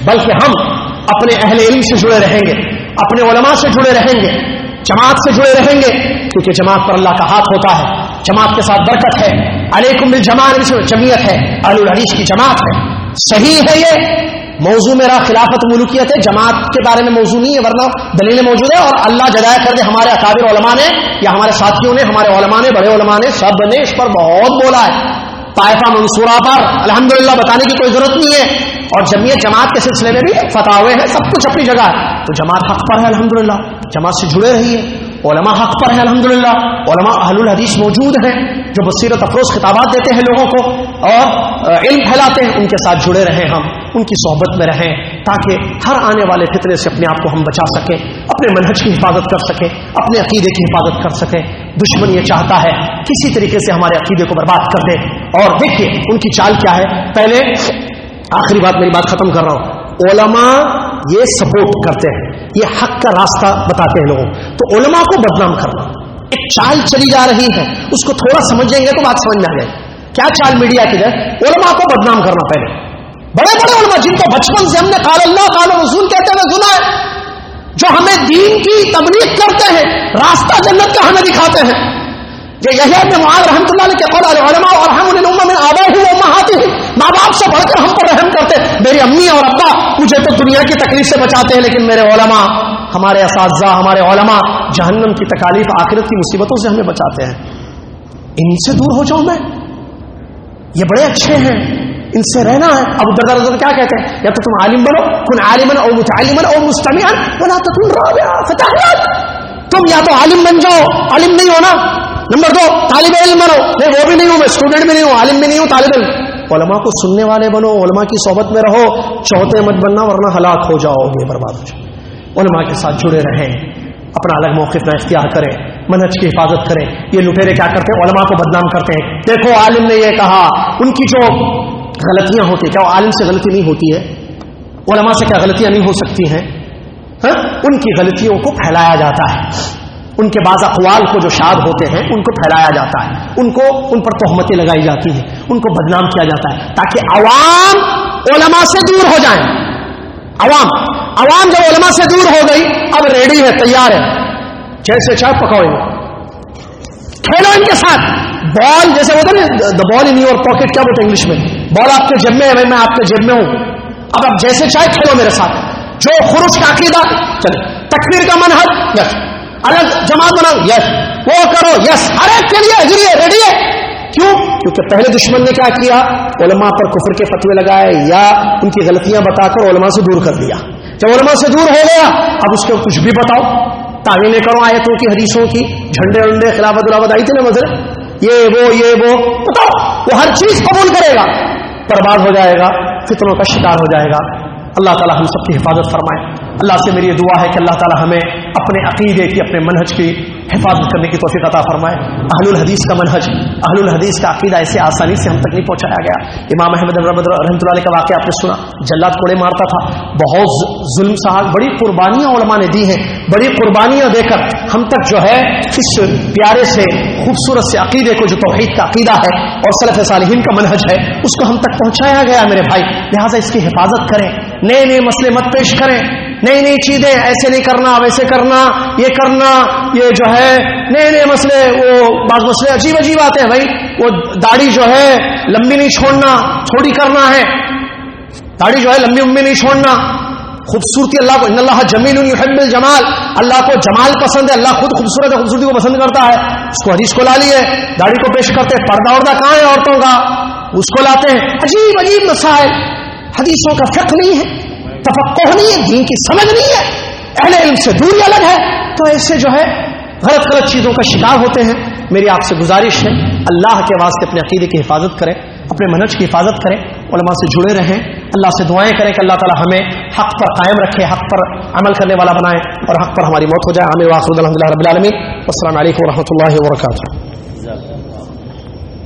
بلکہ ہم اپنے اہل علم سے جڑے رہیں گے، اپنے علماء سے جڑے رہیں گے، جماعت سے جڑے رہیں گے۔ کیونکہ جماعت پر اللہ کا ہاتھ ہوتا ہے۔ جماعت کے ساتھ برکت ہے۔ علیکم الجماعت جمعیت ہے۔ الحدیث کی جماعت ہے۔ صحیح ہے یہ. موضوع میرا خلافت ملوکیت ہے. جماعت کے بارے میں موضوع نہیں ہے، ورنہ دلیل موجود ہے اور اللہ جدائے کر دے ہمارے اکابر علماء نے یا ہمارے ساتھیوں نے، ہمارے علماء نے، بڑے علماء نے، سب نے اس پر بہت بولا ہے. طائفہ منصورہ پر. الحمدللہ، بتانے کی کوئی ضرورت نہیں ہے. اور جمعیت جماعت کے سلسلے میں بھی فتح ہوئے ہیں، سب کچھ اپنی جگہ ہے. تو جماعت حق پر ہے، الحمدللہ. جماعت سے جڑے رہیے. علماء حق پر ہیں، الحمدللہ۔ علماء اہل الحدیث موجود ہیں، جو بصیرت افروز خطابات دیتے ہیں لوگوں کو اور علم پھیلاتے ہیں، ان کے ساتھ جڑے رہیں ہم، ان کی صحبت میں رہیں، تاکہ ہر آنے والے فطرے سے اپنے آپ کو ہم بچا سکیں، اپنے منہج کی حفاظت کر سکیں، اپنے عقیدے کی حفاظت کر سکیں۔ دشمن یہ چاہتا ہے، کسی طریقے سے ہمارے عقیدے کو برباد کر دے۔ اور دیکھیے، ان کی چال کیا ہے؟ پہلے، آخری بات میری بات ختم کر رہا ہوں۔ علماء یہ سپورٹ کرتے ہیں، یہ حق کا راستہ بتاتے ہیں لوگوں تو علماء کو بدنام کرنا، ایک چال چلی جا رہی ہے، اس کو تھوڑا سمجھ جائیں گے تو بات سمجھ میں آ جائے۔ کیا چال میڈیا کی ہے؟ علماء کو بدنام کرنا پہلے۔ بڑے بڑے علماء جن کو بچپن سے ہم نے قال اللہ، قال رسول کہتے ہوئے سنا ہے، جو ہمیں دین کی تبلیغ کرتے ہیں، راستہ جنت کا ہمیں دکھاتے ہیں۔ یہ یہی معاذ رحمۃ اللہ علیہ کے قول، العلماء اور ہم ان الامم من آبائهم وامهاتهم ماں بڑھ کر ہم پر رحم کرتے میری امی اور ابا مجھے تو دنیا کی تکلیف سے بچاتے ہیں، لیکن میرے علماء، ہمارے اساتذہ، ہمارے علماء جہنم کی تکالیف، آخرت کی مصیبتوں سے ہمیں بچاتے ہیں۔ ان سے دور ہو جاؤں میں۔ یہ بڑے اچھے ہیں۔ ان سے رہنا ہے۔ اب ادھر ادھر کیا کہتے ہیں؟ یا تو تم عالم بنو، کن عالمن او متعلمن او مستمعن، ولا تكن رابعا فتحلت تم یا تو عالم بن جاؤ، عالم نہیں ہونا۔ نمبر دو، طالب علم بنو۔ نہیں، وہ بھی نہیں ہوں میں اسٹوڈنٹ بھی نہیں ہوں، عالم بھی نہیں ہوں، طالب علم۔ علماء کو سننے والے بنو، علماء کی صحبت میں رہو، چوتھے مت بننا ورنہ ہلاک ہو جاؤ گے، برباد ہو جاؤ علماء کے ساتھ جڑے رہیں، اپنا الگ موقف نہ اختیار کریں، منہج کی حفاظت کریں۔ یہ لٹیرے کیا کرتے ہیں؟ علماء کو بدنام کرتے ہیں۔ دیکھو، عالم نے یہ کہا، ان کی جو غلطیاں ہوتی ہیں کیا عالم سے غلطی نہیں ہوتی ہے؟ علماء سے کیا غلطیاں نہیں ہو سکتی ہیں؟ ہاں؟ ان کی غلطیوں کو پھیلایا جاتا ہے۔ ان کے بعض اقوال کو جو شاد ہوتے ہیں، ان کو پھیلایا جاتا ہے۔ ان کو، ان پر تہمتیں لگائی جاتی ہیں۔ ان کو بدنام کیا جاتا ہے۔ تاکہ عوام علماء سے دور ہو جائیں۔ عوام عوام جب علماء سے دور ہو گئی، اب ریڈی ہے، تیار ہے۔ جیسے چاہے پکاؤ کھیلو ان کے ساتھ۔ بال، جیسے ہوتا نا دا بال ان یور پاکٹ کیا بولتے انگلش میں؟ بال آپ کے جب میں ہے میں آپ کے جب میں ہوں۔ اب آپ جیسے چاہے کھیلو میرے ساتھ۔ جو خروش کا عقیدہ، چلے۔ تکبیر کا منحل یس الگ جماعت بناؤ یس وہ کرو یس ہر ایک کے لیے اگری ہے ریڈی ہے. کیوں؟ کیونکہ پہلے دشمن نے کیا کیا؟ علماء پر کفر کے فتوے لگائے یا ان کی غلطیاں بتا کر علماء سے دور کر دیا. جب علماء سے دور ہو گیا، اب اس کو کچھ بھی بتاؤ. تعویلیں کرو آیتوں کی، حدیثوں کی. جھنڈے ونڈے خلافت الابد آئی تھی نا مزر یہ وہ یہ وہ. بتاؤ، وہ ہر چیز قبول کرے گا، برباد ہو جائے گا، فتنوں کا شکار ہو جائے گا. اللہ تعالی ہم سب کی حفاظت فرمائے۔ اللہ سے میری یہ دعا ہے کہ اللہ تعالی ہمیں اپنے عقیدے کی، اپنے منہج کی حفاظت کرنے کی توفیق عطا فرمائے۔ اہل الحدیث کا منہج اہل الحدیث کا عقیدہ ایسے آسانی سے ہم تک نہیں پہنچایا گیا۔ امام احمد رحمۃ اللہ کا واقعہ آپ نے سنا۔ جلات کوڑے مارتا تھا۔ بہت ظلم صاحب، بڑی قربانیاں علماء نے دی ہیں۔ بڑی قربانیاں دے کر ہم تک جو ہے اس پیارے سے، خوبصورت سے عقیدے کو، جو توحید کا عقیدہ ہے اور صلف صالحین کا منہج ہے، اس کو ہم تک پہنچایا گیا میرے بھائی۔ لہٰذا اس کی حفاظت کریں، نئے نئے مسئلے مت پیش کریں۔ نئی نئی چیزیں ایسے نہیں کرنا، ویسے کرنا، یہ کرنا، یہ جو ہے نئے نئے مسئلے، وہ بعض مسئلے عجیب عجیب آتے ہیں بھائی۔ وہ داڑھی جو ہے، لمبی نہیں چھوڑنا چھوٹی کرنا ہے۔ داڑھی جو ہے، لمبی امبی نہیں چھوڑنا۔ خوبصورتی اللہ کو اللہ جمیل یحب الجمال۔ اللہ کو جمال پسند ہے، اللہ خود خوبصورت ہے خوبصورتی کو پسند کرتا ہے۔ اس کو حدیث کو لا لیے۔ داڑھی کو پیش کرتے پردہ وردہ کہاں ہے عورتوں کا؟ اس کو لاتے ہیں۔ عجیب عجیب مسائل۔ حدیثوں کا فقہ نہیں ہے۔ تفقہ نہیں ہے، دین کی سمجھ نہیں ہے۔ اہل علم سے دوری الگ ہے۔ تو ایسے جو ہے، غلط غلط چیزوں کا شکار ہوتے ہیں۔ میری آپ سے گزارش ہے، اللہ کے واسطے اپنے عقیدے کی حفاظت کریں، اپنے منج کی حفاظت کریں، علماء سے جڑے رہیں۔ اللہ سے دعائیں کریں کہ اللہ تعالی ہمیں حق پر قائم رکھے، حق پر عمل کرنے والا بنائے اور حق پر ہماری موت ہو جائے۔ ہمیں واقع الحمد للہ رب العالمین۔ السلام علیکم و رحمۃ اللہ وبرکاتہ۔